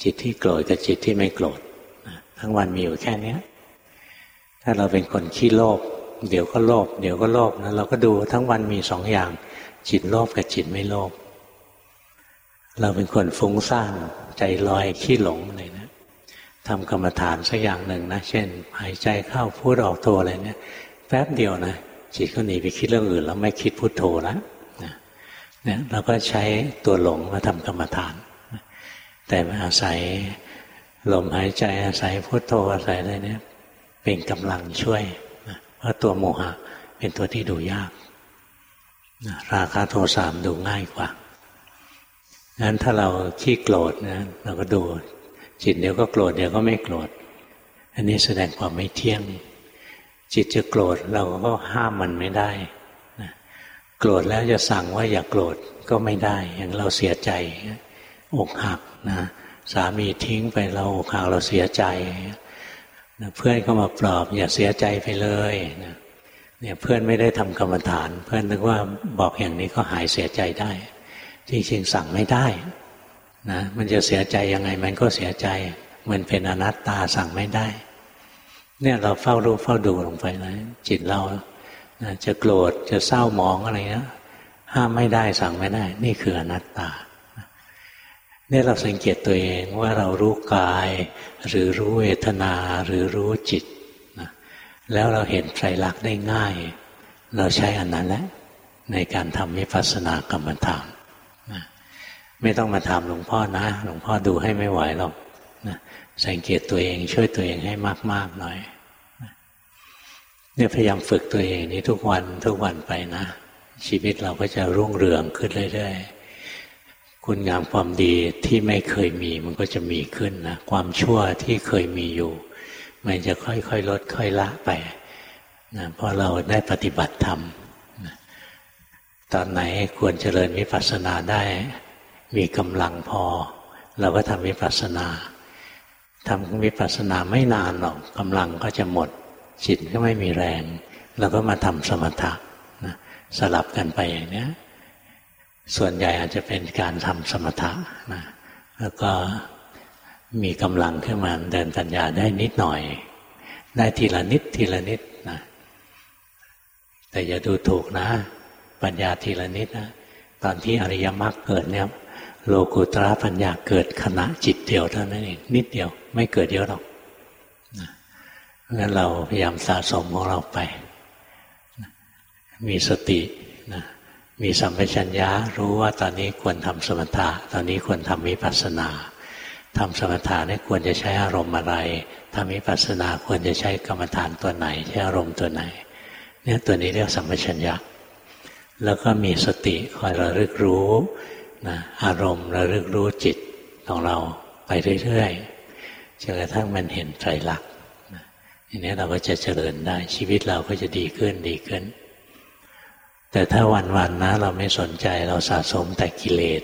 จิตที่โกรธกับจิตที่ไม่โกรธทั้งวันมีอยู่แค่นี้ถ้าเราเป็นคนขี้โลภเดี๋ยวก็โลภเดี๋ยวก็โลภนะเราก็ดูทั้งวันมีสองอย่าง จิตโลภกับจิตไม่โลภเราเป็นคนฟุ้งซ่านใจลอยขี้หลงเลยนะ ทำกรรมฐานสักอย่างหนึ่งนะ เช่น หายใจเข้าพูดออกตัวอะไรเนี่ยแป๊บเดียวนะจิตก็หนีไปคิดเรื่องอื่น แล้วไม่คิดพุโทโธแล้วเนี่ยเราก็ใช้ตัวหลงมาทำกรรมฐาน แต่อาศัยลมหายใจอาศัยพุโทโธอาศัยอะไรเนี่ยเป็นกำลังช่วยเพราะตัวโมหะเป็นตัวที่ดูยาก ราคาโทสามดูง่ายกว่างั้นถ้าเราขี้โกรธนะเราก็ดู จิตเดี๋ยวก็โกรธเดี๋ยวก็ไม่โกรธอันนี้แสดงความไม่เที่ยง จิตจะโกรธเราก็ห้ามมันไม่ได้โกรธแล้วจะสั่งว่าอย่าโกรธก็ไม่ได้ อย่างเราเสียใจอกหักนะสามีทิ้งไปเราอกหักเราเสียใจเพื่อนก็มาปลอบ อย่าเสียใจไปเลยเนี่ยเพื่อนไม่ได้ทำกรรมฐาน เพื่อนนึกว่าบอกอย่างนี้ก็หายเสียใจได้ จริงๆสั่งไม่ได้ นะมันจะเสียใจยังไง มันก็เสียใจ มันเป็นอนัตตาสั่งไม่ได้ เนี่ยเราเฝ้ารู้เฝ้าดูลงไปนะจิตเรานะจะโกรธจะเศร้าหมองอะไรเงี้ยห้ามไม่ได้สั่งไม่ได้ นี่คืออนัตตาเนี่ยเราสังเกตตัวเองว่าเรารู้กาย หรือรู้เวทนาหรือรู้จิตนะแล้วเราเห็นไตรลักษณ์ได้ง่าย เราใช้อันนั้นแหละในการทำวิปัสสนากรรมฐาน ไม่ต้องมาถามหลวงพ่อนะ หลวงพ่อดูให้ไม่ไหวหรอกนะสังเกตตัวเองช่วยตัวเองให้มาก ๆ หน่อยเนี่ยพยายามฝึกตัวเองนี้ทุกวันทุกวันไปนะ ชีวิตเราก็จะรุ่งเรืองขึ้นเรื่อยๆคุณงามความดีที่ไม่เคยมีมันก็จะมีขึ้นนะความชั่วที่เคยมีอยู่ มันจะค่อยๆลดค่อยละไปนะเพราะเราได้ปฏิบัติธรรมตอนไหนควรเจริญวิปัสสนาได้ มีกำลังพอ เราก็ทำวิปัสสนาทำวิปัสสนาไม่นานหรอกกำลังก็จะหมด จิตก็ไม่มีแรง เราก็มาทำสมถะนะสลับกันไปอย่างนี้ส่วนใหญ่อาจจะเป็นการทำสมถะนะแล้วก็มีกำลังขึ้นมาเดินปัญญาได้นิดหน่อย ได้ทีละนิดทีละนิดนะแต่อย่าดูถูกนะ ปัญญาทีละนิดนะตอนที่อริยมรรคเกิดเนี่ย โลกุตระปัญญาเกิดขณะจิตเดียวเท่านั้นเองนิดเดียวไม่เกิดเยอะหรอกงั้นเราพยายามสะสมของเราไป มีสตินะมีสัมปชัญญะรู้ว่าตอนนี้ควรทำสมถะ ตอนนี้ควรทำวิปัสสนาทำสมถะนี่ควรจะใช้อารมณ์อะไรทำวิปัสสนาควรจะใช้กรรมฐานตัวไหน ใช้อารมณ์ตัวไหน เนี่ยตัวนี้เรียกสัมปชัญญะแล้วก็มีสติคอยระลึกรู้ นะอารมณ์ระลึกรู้จิตของเราไปเรื่อยๆจนกระทั่งมันเห็นใจหลักษณ์ทีนี้เราก็จะเจริญได้ชีวิตเราก็จะดีขึ้นดีขึ้น แต่ถ้าวันๆนะ เราไม่สนใจเราสะสมแต่กิเลส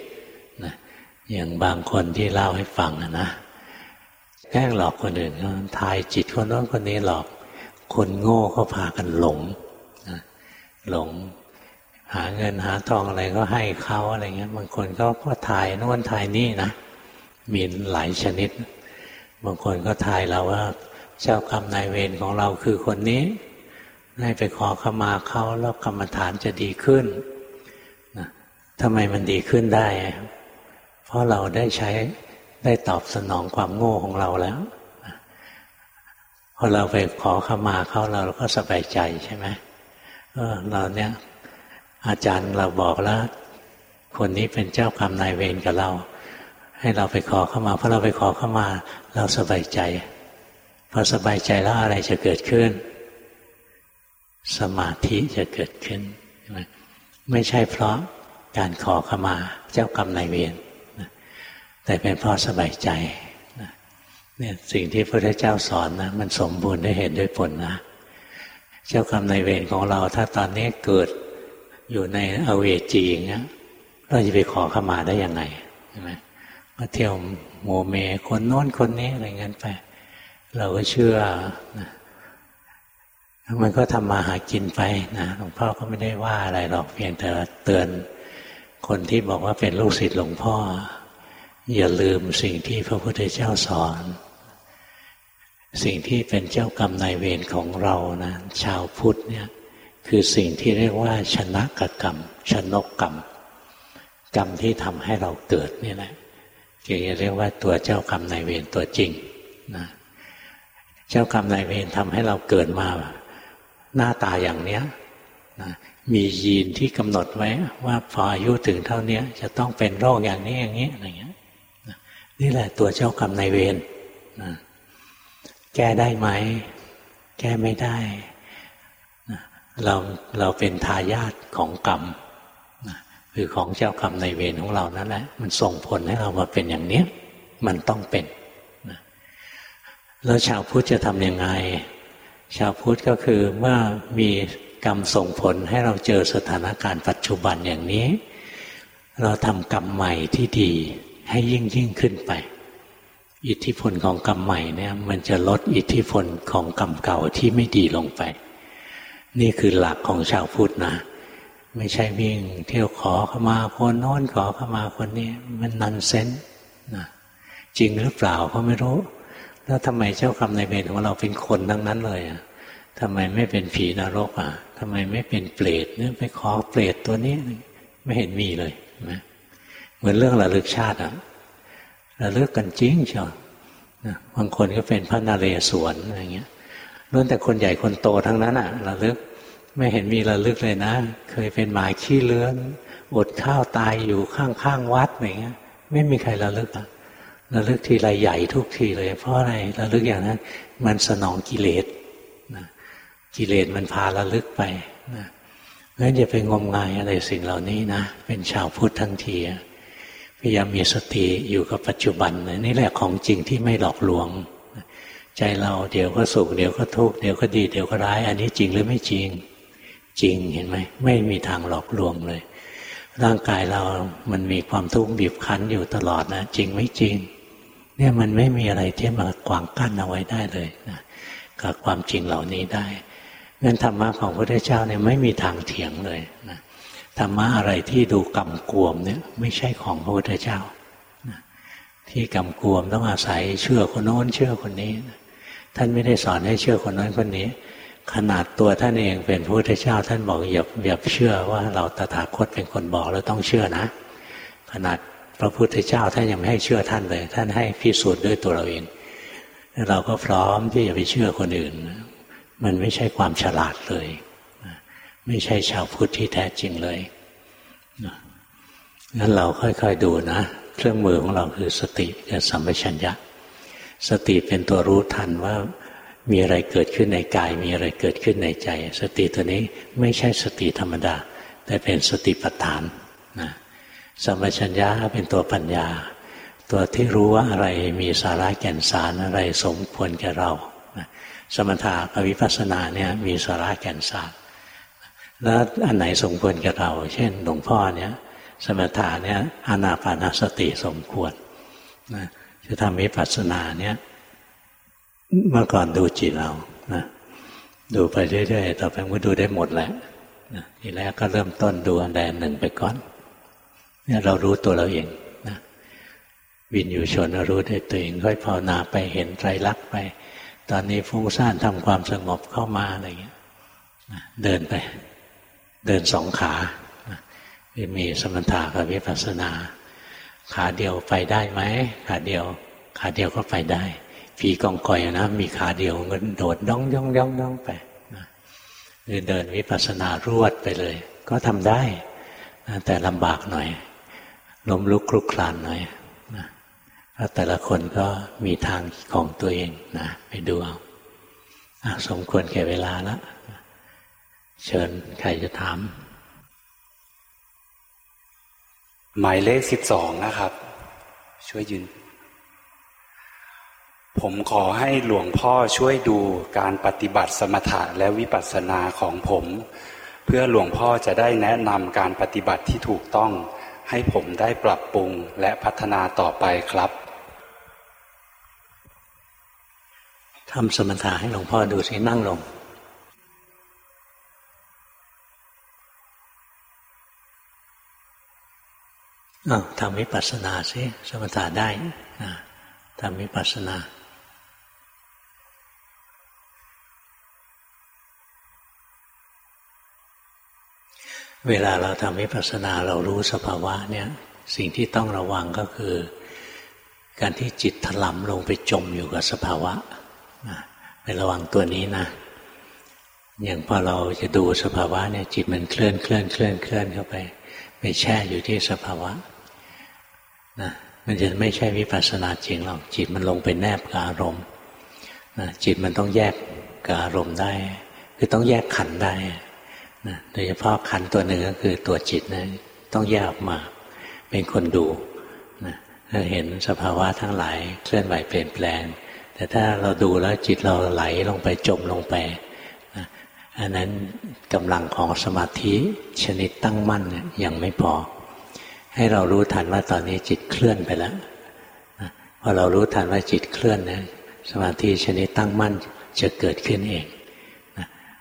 นะอย่างบางคนที่เล่าให้ฟังนะแกล้งหลอกคนอื่นทายจิตคนน้นคนนี้หลอก คนโง่เขาพากันหลงหลง หาเงินหาทองอะไรก็ให้เขาอะไรเงี้ยบางคนก็ก็ทายโน่นทายนี่นะมีหลายชนิด บางคนก็ทายเราว่า เจ้ากรรมนายเวรของเราคือคนนี้ให้ไปขอขมาเขาแล้วกรรมฐานจะดีขึ้นนะทำไมมันดีขึ้นได้ เพราะเราได้ใช้ได้ตอบสนองความโง่ของเราแล้วพอเราไปขอขมาเขาเราก็สบายใจใช่ไหมเราเนี่ย อาจารย์เราบอกแล้วคนนี้เป็นเจ้ากรรมนายเวรกับเรา ให้เราไปขอเข้ามาเพราะเราไปขอเข้ามา เราสบายใจพอสบายใจแล้วอะไรจะเกิดขึ้น สมาธิจะเกิดขึ้น ไม่ใช่เพราะการขอเข้ามาเจ้ากรรมนายเวรแต่เป็นเพราะสบายใจเนี่ยสิ่งที่พระเจ้าสอนนะมันสมบูรณ์ด้วยเหตุด้วยผลนะ เจ้ากรรมนายเวรของเราถ้าตอนนี้เกิด อยู่ในอเวจีอย่างเงี้ยเราจะไปขอขมาได้ยังไงใช่ไหมก็เที่ยวโมเมคนโน้นคนนี้อะไรเงี้ยไป เราก็เชื่อนะมันก็ทำมาหากินไปนะหลวงพ่อก็ไม่ได้ว่าอะไรหรอกเพียงแต่เตือนคนที่บอกว่าเป็นลูกศิษย์หลวงพ่อ อย่าลืมสิ่งที่พระพุทธเจ้าสอน สิ่งที่เป็นเจ้ากรรมนายเวรของเรานะชาวพุทธเนี่ย คือสิ่งที่เรียกว่า ชนะกกรรม ชนกกรรม กรรมที่ทำให้เราเกิดนี่แหละจะเรียกว่าตัวเจ้ากรรมนายเวรตัวจริงนะเจ้ากรรมนายเวรทำให้เราเกิดมาหน้าตาอย่างเนี้ยนะมียีนที่กำหนดไว้ว่าพออายุถึงเท่านี้จะต้องเป็นโรคอย่างนี้อย่างนี้อะไรเงี้ยนี่แหละตัวเจ้ากรรมนายเวรนะแก้ได้ไหม แก้ไม่ได้ เราเราเป็นทายาทของกรรมคือของเจ้ากรรมในเวรของเรานั่นแหละ มันส่งผลให้เรามาเป็นอย่างเนี้ยมันต้องเป็นแล้วชาวพุทธจะทำยังไง ชาวพุทธก็คือเมื่อมีกรรมส่งผลให้เราเจอสถานการณ์ปัจจุบันอย่างนี้ เราทำกรรมใหม่ที่ดีให้ยิ่งยิ่งขึ้นไป อิทธิพลของกรรมใหม่เนี่ย มันจะลดอิทธิพลของกรรมเก่าที่ไม่ดีลงไป นี่คือหลักของชาวพุทธนะ ไม่ใช่วิ่งเที่ยวขอเข้ามาคนโน้นขอเข้ามาคนนี้ มันนันเซนนะจริงหรือเปล่าก็ไม่รู้ แล้วทำไมเจ้ากรรมในเวรของเราเป็นคนทั้งนั้นเลยอะทำไมไม่เป็นผีนรกอะทำไมไม่เป็นเปรตเนี่ยไปขอเปรตตัวนี้ ไม่เห็นมีเลยนะเหมือนเรื่องระลึกชาติอะระลึกกันจริงเชียวบางคนก็เป็นพระนาเรศวรอะไรเงี้ยล้วนแต่คนใหญ่คนโตทั้งนั้นอะระลึก ไม่เห็นมีระลึกเลยนะ เคยเป็นหมาขี้เลื้อนอดข้าวตายอยู่ข้างๆวัดอะไรเงี้ย ไม่มีใครระลึกอะระลึกทีไรใหญ่ทุกทีเลย เพราะอะไรระลึกอย่างนั้น มันสนองกิเลสนะกิเลสมันพาระลึกไปนะงั้นอย่าไปงมงายอะไรสิ่งเหล่านี้นะ เป็นชาวพุทธทั้งทีพยายามมีสติอยู่กับปัจจุบันนี่แหละของจริงที่ไม่หลอกลวง ใจเราเดี๋ยวก็สุขเดี๋ยวก็ทุกข์เดี๋ยวก็ดี เดี๋ยวก็ร้าย อันนี้จริงหรือไม่จริง จริงเห็นไหมไม่มีทางหลอกลวงเลย ร่างกายเรามันมีความทุกข์บีบคั้นอยู่ตลอดนะจริงไม่จริง เนี่ยมันไม่มีอะไรที่มากวางกั้นเอาไว้ได้เลยนะกับความจริงเหล่านี้ได้งั้นธรรมะของพระพุทธเจ้าเนี่ยไม่มีทางเถียงเลยนะธรรมะอะไรที่ดูกำกวมเนี่ยไม่ใช่ของพระพุทธเจ้าที่กำกวมต้องอาศัยเชื่อคนโน้นเชื่อคนนี้ท่านไม่ได้สอนให้เชื่อคนโน้นคนนี้ ขนาดตัวท่านเองเป็นพระพุทธเจ้า ท่านบอกอย่าอย่าเชื่อว่าเราตถาคตเป็นคนบอกแล้วต้องเชื่อนะ ขนาดพระพุทธเจ้าท่านยังไม่ให้เชื่อท่านเลย ท่านให้พิสูจน์ด้วยตัวเราเอง เราก็พร้อมที่จะไปเชื่อคนอื่น มันไม่ใช่ความฉลาดเลย ไม่ใช่ชาวพุทธที่แท้จริงเลยงั้นเราค่อยๆดูนะ เครื่องมือของเราคือสติกับสัมปชัญญะ สติเป็นตัวรู้ทันว่า มีอะไรเกิดขึ้นในกาย มีอะไรเกิดขึ้นในใจ สติตัวนี้ไม่ใช่สติธรรมดา แต่เป็นสติปัฏฐานนะสัมปชัญญะเป็นตัวปัญญา ตัวที่รู้ว่าอะไรมีสาระแก่นสารอะไรสมควรแก่เราสมถะกับวิปัสสนาเนี่ยมีสาระแก่นสารแล้วอันไหนสมควรกับเรา เช่นหลวงพ่อเนี่ยสมถะเนี่ยอานาปานสติสมควรนะจะทำวิปัสสนาเนี่ย เมื่อก่อนดูจิตเรานะดูไปเรื่อยๆต่อไปก็ดูได้หมดแหละนะทีแรกก็เริ่มต้นดูอันใดหนึ่งไปก่อน เนี่ยเรารู้ตัวเราเองนะวินอยู่ชนรู้ได้ตัวเองค่อยภาวนาไปเห็นไตรลักษณ์ไป ตอนนี้ฟุ้งซ่านทำความสงบเข้ามาอะไรเงี้ยเดินไป เดินสองขามีสมถะกับวิปัสสนา ขาเดียวไปได้ไหมขาเดียว ขาเดียวก็ไปได้ ผีกองกอยนะ มีขาเดียวเงินโดดย่องย่องย่องย่องไปหรือเดินวิปัสสนารวดไปเลย ก็ทำได้แต่ลำบากหน่อยล้มลุกคลุกคลานหน่อยนะแต่ละคนก็มีทางของตัวเองนะไปดูเอาสมควรแก่เวลาแล้วเชิญใครจะถาม
หมายเลขสิบสองนะครับ ช่วยยืน ผมขอให้หลวงพ่อช่วยดูการปฏิบัติสมถะและวิปัสสนาของผม เพื่อหลวงพ่อจะได้แนะนำการปฏิบัติที่ถูกต้อง ให้ผมได้ปรับปรุงและพัฒนาต่อไปครับ
ทำสมถะให้หลวงพ่อดูสินั่งลง ทำวิปัสสนาสิสมถะได้ทำวิปัสสนา เวลาเราทำวิปัสสนาเรารู้สภาวะเนี่ยสิ่งที่ต้องระวังก็คือ การที่จิตถลำลงไปจมอยู่กับสภาวะไประวังตัวนี้นะ อย่างพอเราจะดูสภาวะเนี่ยจิตมันเคลื่อนเคลื่อนเคลื่อนเคลื่อนเข้าไป ไปแช่อยู่ที่สภาวะนะมันจะไม่ใช่วิปัสสนาจริงหรอกจิตมันลงไปแนบกับอารมณ์นะจิตมันต้องแยกกับอารมณ์ได้ คือต้องแยกขันได้ โดยเฉพาะขันตัวหนึ่งก็คือตัวจิตนะต้องแยกออกมา เป็นคนดูนะเห็นสภาวะทั้งหลายเคลื่อนไหวเปลี่ยนแปลง แต่ถ้าเราดูแล้วจิตเราไหลลงไปจมลงไปนะอันนั้นกำลังของสมาธิชนิดตั้งมั่นยังไม่พอ ให้เรารู้ทันว่าตอนนี้จิตเคลื่อนไปแล้วพอเรารู้ทันว่าจิตเคลื่อนนะสมาธิชนิดตั้งมั่นจะเกิดขึ้นเอง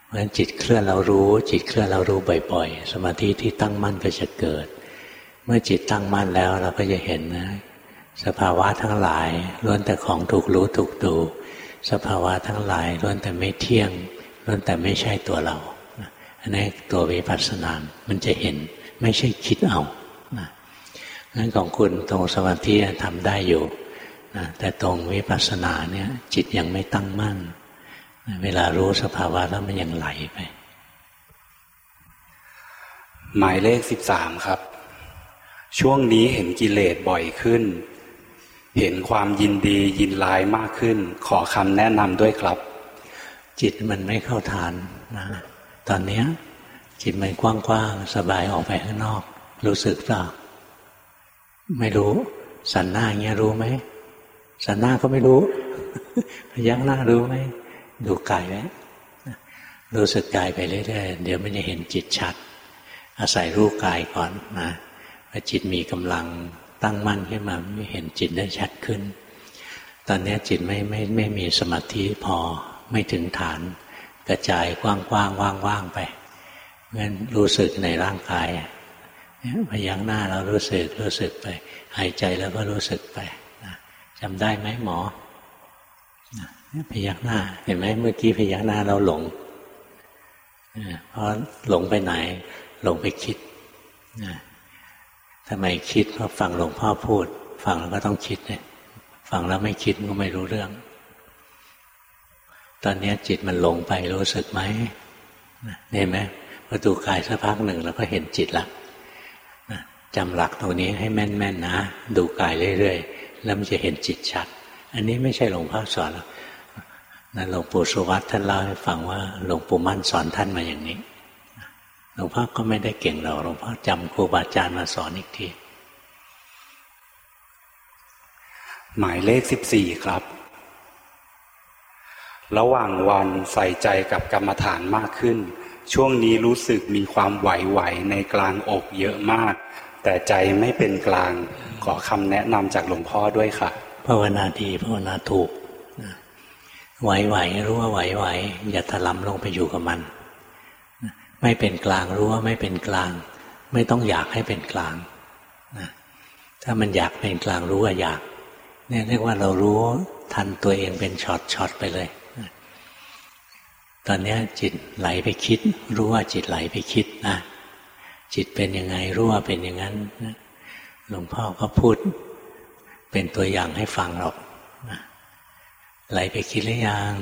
เพราะฉะนั้นจิตเคลื่อนเรารู้ จิตเคลื่อนเรารู้บ่อยๆ สมาธิที่ตั้งมั่นก็จะเกิด เมื่อจิตตั้งมั่นแล้วเราก็จะเห็นนะ สภาวะทั้งหลายล้วนแต่ของถูกรู้ถูกดูสภาวะทั้งหลายล้วนแต่ไม่เที่ยงล้วนแต่ไม่ใช่ตัวเราอันนี้ตัววิปัสสนามันจะเห็นไม่ใช่คิดเอานั้นของคุณตรงสมาธิทำได้อยู่แต่ตรงวิปัสสนาเนี่ยจิตยังไม่ตั้งมั่น เวลารู้สภาวะแล้วมันยังไหลไป
หมายเลขสิบสามครับ ช่วงนี้เห็นกิเลสบ่อยขึ้น เห็นความยินดียินลายมากขึ้น ขอคำแนะนำด้วยครับ
จิตมันไม่เข้าฐานนะตอนนี้จิตมันกว้างๆ สบายออกไปข้างนอก รู้สึกเปล่าไม่รู้ สันหน้าเงี้ยรู้ไหมสันหน้าก็ไม่รู้พยักหน้ารู้ไหม ดูกายไว้รู้สึกกายไปเรื่อยๆเดี๋ยวมันจะเห็นจิตชัด อาศัยรู้กายก่อนนะพอจิตมีกำลังตั้งมั่นขึ้นมาไม่เห็นจิตได้ชัดขึ้น ตอนนี้จิตไม่ไม่ไม่มีสมาธิพอไม่ถึงฐาน กระจายกว้างๆว่างๆไปงั้นรู้สึกในร่างกายพยักหน้าเรารู้สึกรู้สึกไป หายใจแล้วก็รู้สึกไปจำได้ไหมหมอ พยักหน้า เห็นไหมเมื่อกี้พยักหน้าเราหลงเพราะหลงไปไหน หลงไปคิดทำไมคิดเพราะฟังหลวงพ่อพูด ฟังแล้วก็ต้องคิดเนี่ยฟังแล้วไม่คิดก็ไม่รู้เรื่อง ตอนนี้จิตมันหลงไปรู้สึกไหมเห็นไหมพอดูกายสักพักหนึ่งแล้วก็เห็นจิตละจำหลักตรงนี้ให้แม่นๆนะ ดูกายเรื่อยๆ แล้วมันจะเห็นจิตชัด อันนี้ไม่ใช่หลวงพ่อสอน นั่นหลวงปู่สุวัตท่านเล่าให้ฟังว่าหลวงปู่มั่นสอนท่านมาอย่างนี้หลวงพ่อก็ไม่ได้เก่งเราหลวงพ่อจำครูบาอาจารย์มาสอนอีกที
หมายเลขสิบสี่ครับ ระหว่างวันใส่ใจกับกรรมฐานมากขึ้น ช่วงนี้รู้สึกมีความไหวๆในกลางอกเยอะมาก แต่ใจไม่เป็นกลาง ขอคำแนะนำจากหลวงพ่อด้วยค่ะ
ภาวนาดีภาวนาถูก ไหวๆรู้ว่าไหวๆอย่าถลำลงไปอยู่กับมัน ไม่เป็นกลางรู้ว่าไม่เป็นกลาง ไม่ต้องอยากให้เป็นกลางถ้ามันอยากเป็นกลางรู้ว่าอยากเนี่ยเรียกว่าเรารู้ทันตัวเองเป็นช็อตช็อตไปเลย ตอนนี้จิตไหลไปคิด รู้ว่าจิตไหลไปคิดนะจิตเป็นยังไงรู้ว่าเป็นอย่างนั้นหลวงพ่อก็พูดเป็นตัวอย่างให้ฟังหรอก ไหลไปคิดหรือยัง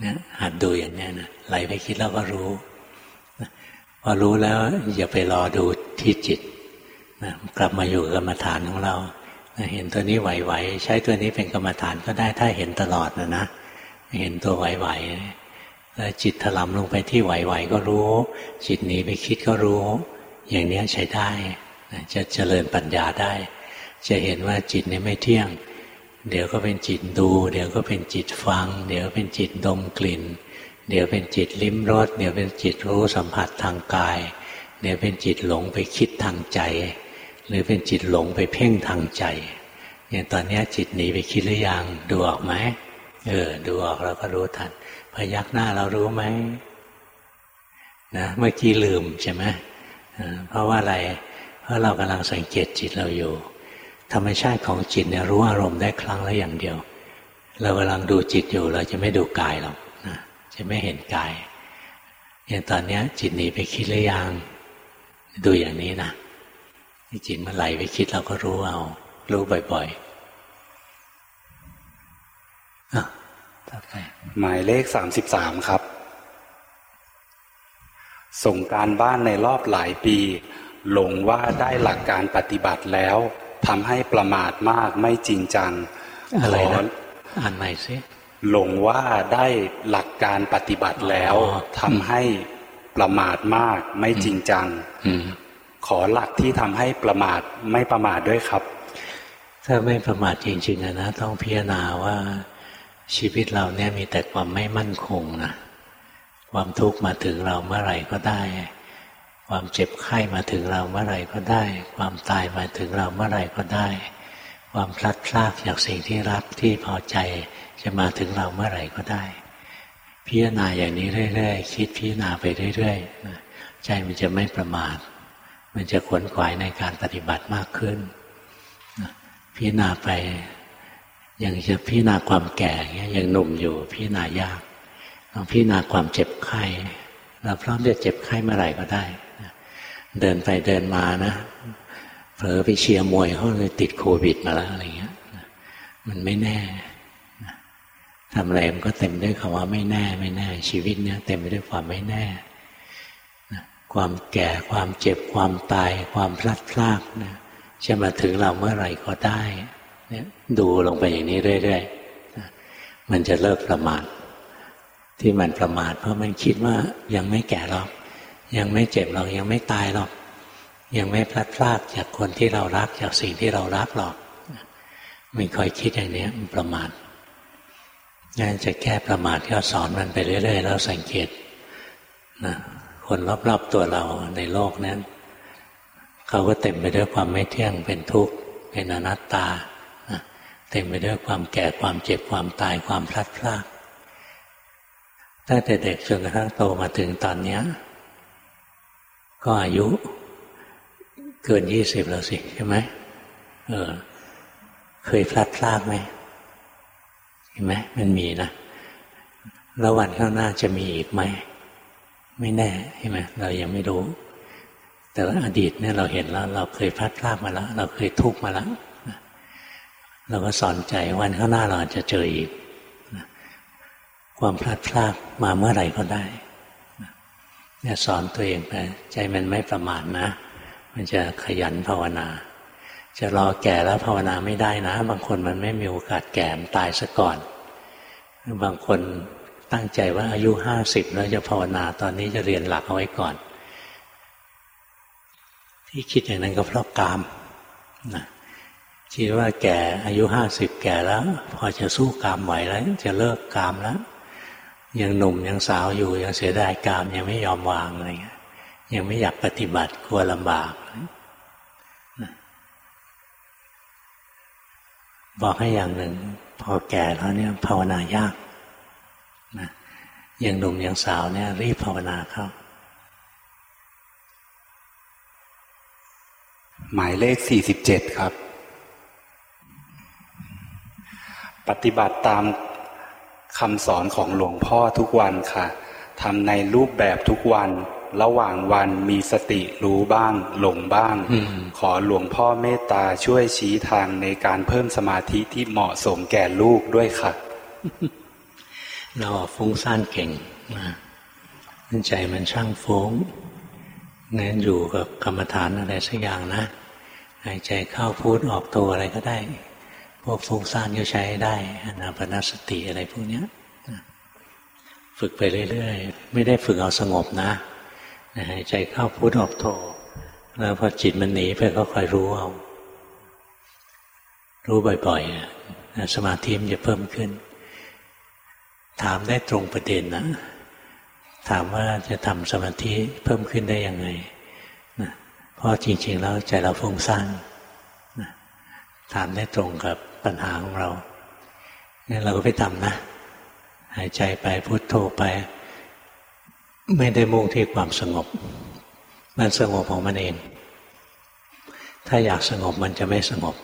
เนี่ยหัดดูอย่างนี้นะไหลไปคิดแล้วก็รู้พอรู้แล้วอย่าไปรอดูที่จิตนะกลับมาอยู่กรรมฐานของเราเห็นตัวนี้ไหวๆใช้ตัวนี้เป็นกรรมฐานก็ได้ถ้าเห็นตลอดนะนะเห็นตัวไหวๆแล้วจิตถลำลงไปที่ไหวๆก็รู้ จิตหนีไปคิดก็รู้ อย่างนี้ใช้ได้จะเจริญปัญญาได้ จะเห็นว่าจิตนี้ไม่เที่ยง เดี๋ยวก็เป็นจิตดู เดี๋ยวก็เป็นจิตฟัง เดี๋ยวเป็นจิตดมกลิ่น เดี๋ยวเป็นจิตลิ้มรสเดี๋ยวเป็นจิตรู้สัมผัสทางกาย เดี๋ยวเป็นจิตหลงไปคิดทางใจ หรือเป็นจิตหลงไปเพ่งทางใจอย่างตอนนี้จิตหนีไปคิดหรือยังดูออกไหมเออดูออกเราก็รู้ทัน พยักหน้าเรารู้ไหมนะเมื่อกี้ลืมใช่ไหมเพราะว่าอะไร เพราะเรากำลังสังเกตจิตเราอยู่ ธรรมชาติของจิตเนี่ยรู้อารมณ์ได้ครั้งละอย่างเดียว เรากำลังดูจิตอยู่เราจะไม่ดูกายหรอกนะจะไม่เห็นกายอย่างตอนนี้จิตหนีไปคิดหรือยังดูอย่างนี้นะจิตมันไหลไปคิดเราก็รู้เอา รู้บ่อยๆอะต่อไป
หมายเลขสามสิบสามครับ ส่งการบ้านในรอบหลายปี หลงว่าได้หลักการปฏิบัติแล้ว ทำให้ประมาทมากไม่จริงจัง
อะไรนะอ่านใหม่สิ
หลงว่าได้หลักการปฏิบัติแล้วทำให้ประมาทมากไม่จริงจังขอหลักที่ทำให้ประมาทไม่ประมาทด้วยครับ
ถ้าไม่ประมาทจริงๆนะต้องพิจารณาว่าชีวิตเราเนี่ยมีแต่ความไม่มั่นคงนะความทุกข์มาถึงเราเมื่อไหร่ก็ได้ ความเจ็บไข้มาถึงเราเมื่อไหร่ก็ได้ ความตายมาถึงเราเมื่อไหร่ก็ได้ ความพลัดพรากจากสิ่งที่รักที่พอใจจะมาถึงเราเมื่อไหร่ก็ได้ พิจารณาอย่างนี้เรื่อยๆ คิดพิจารณาไปเรื่อยๆใจมันจะไม่ประมาท มันจะขวนขวายในการปฏิบัติมากขึ้นพิจารณาไปอย่างจะพิจารณาความแก่เงี้ยยังหนุ่มอยู่พิจารณายากลองพิจารณาความเจ็บไข้เราพร้อมจะเจ็บไข้เมื่อไหร่ก็ได้ เดินไปเดินมานะเผลอไปเชียร์มวยเขาเลยติดโควิดมาแล้วอะไรเงี้ยมันไม่แน่ทำอะไรมันก็เต็มด้วยคำว่าไม่แน่ไม่แน่ ชีวิตเนี้ยเต็มไปด้วยความไม่แน่ความแก่ความเจ็บความตาย ความพลัดพรากนะจะมาถึงเราเมื่อไหร่ก็ได้เนี่ยดูลงไปอย่างนี้เรื่อยๆมันจะเลิกประมาทที่มันประมาทเพราะมันคิดว่ายังไม่แก่หรอก ยังไม่เจ็บหรอกยังไม่ตายหรอก ยังไม่พลัดพรากจากคนที่เรารักจากสิ่งที่เรารักหรอกมันคอยคิดอย่างนี้มันประมาทงั้นจะแก้ประมาทก็สอนมันไปเรื่อยๆแล้วสังเกตนะคนรอบๆตัวเราในโลกนั้น เขาก็เต็มไปด้วยความไม่เที่ยงเป็นทุกข์เป็นอนัตตาเต็มไปด้วยความแก่ความเจ็บความตายความพลัดพรากตั้งแต่เด็กจนกระทั่งโตมาถึงตอนนี้ ก็อายุ เกินยี่สิบแล้วสิใช่ไหมเออ เคยพลัดพรากไหมเห็นไหมมันมีนะแล้ววันข้างหน้าจะมีอีกไหมไม่แน่ใช่ไหมเรายังไม่รู้ แต่ว่าอดีตเนี่ยเราเห็นแล้ว เราเคยพลาดพลาดมาแล้ว เราเคยทุกข์มาแล้วเราก็สอนใจวันข้างหน้าเราจะเจออีกความพลาดพลาดมาเมื่อไหร่ก็ได้ เนี่ยสอนตัวเองไปใจมันไม่ประมาทนะ มันจะขยันภาวนา จะรอแก่แล้วภาวนาไม่ได้นะ บางคนมันไม่มีโอกาสแก่มตายซะก่อน บางคนตั้งใจว่าอายุห้าสิบแล้วจะภาวนาตอนนี้จะเรียนหลักเอาไว้ก่อน ที่คิดอย่างนั้นก็เพราะกามนะคิดว่าแก่อายุห้าสิบแก่แล้ว พอจะสู้กามไหวแล้ว จะเลิกกามแล้ว ยังหนุ่มยังสาวอยู่ยังเสียดายกามยังไม่ยอมวางอะไรเงี้ยยังไม่อยากปฏิบัติกลัวลำบากบอกให้อย่างหนึ่ง พอแก่แล้วเนี่ย ภาวนายากนะยังหนุ่มยังสาวเนี่ย รีบภาวนาเข้า
หมายเลขสี่สิบเจ็ดครับ ปฏิบัติตาม คำสอนของหลวงพ่อทุกวันค่ะทำในรูปแบบทุกวัน ระหว่างวันมีสติรู้บ้าง หลงบ้าง ขอหลวงพ่อเมตตาช่วยชี้ทางในการเพิ่มสมาธิที่เหมาะสมแก่ลูกด้วยค่ะ
เราฟุ้งซ่านเก่งนะใจมันช่างฟุ้งงั้นอยู่กับกรรมฐานอะไรสักอย่างนะหายใจเข้าพูดออกตัวอะไรก็ได้ พวกฟุ้งซ่านก็ใช้ได้อนาปนสติอะไรพวกนี้ฝึกไปเรื่อยๆ ไม่ได้ฝึกเอาสงบนะหายใจเข้าพูดออกโทแล้วพอจิตมันหนีไปก็คอยรู้เอารู้บ่อยๆ สมาธิมันจะเพิ่มขึ้น ถามได้ตรงประเด็นนะ ถามว่าจะทำสมาธิเพิ่มขึ้นได้ยังไงนะเพราะจริงๆแล้วใจเราฟุ้งซ่านนะถามได้ตรงกับ ปัญหาของเรางั้นเราก็ไปทำนะ หายใจไปพุโทโธไป ไม่ได้มุ่งที่ความสงบ มันสงบของมันเอง ถ้าอยากสงบมันจะไม่สงบ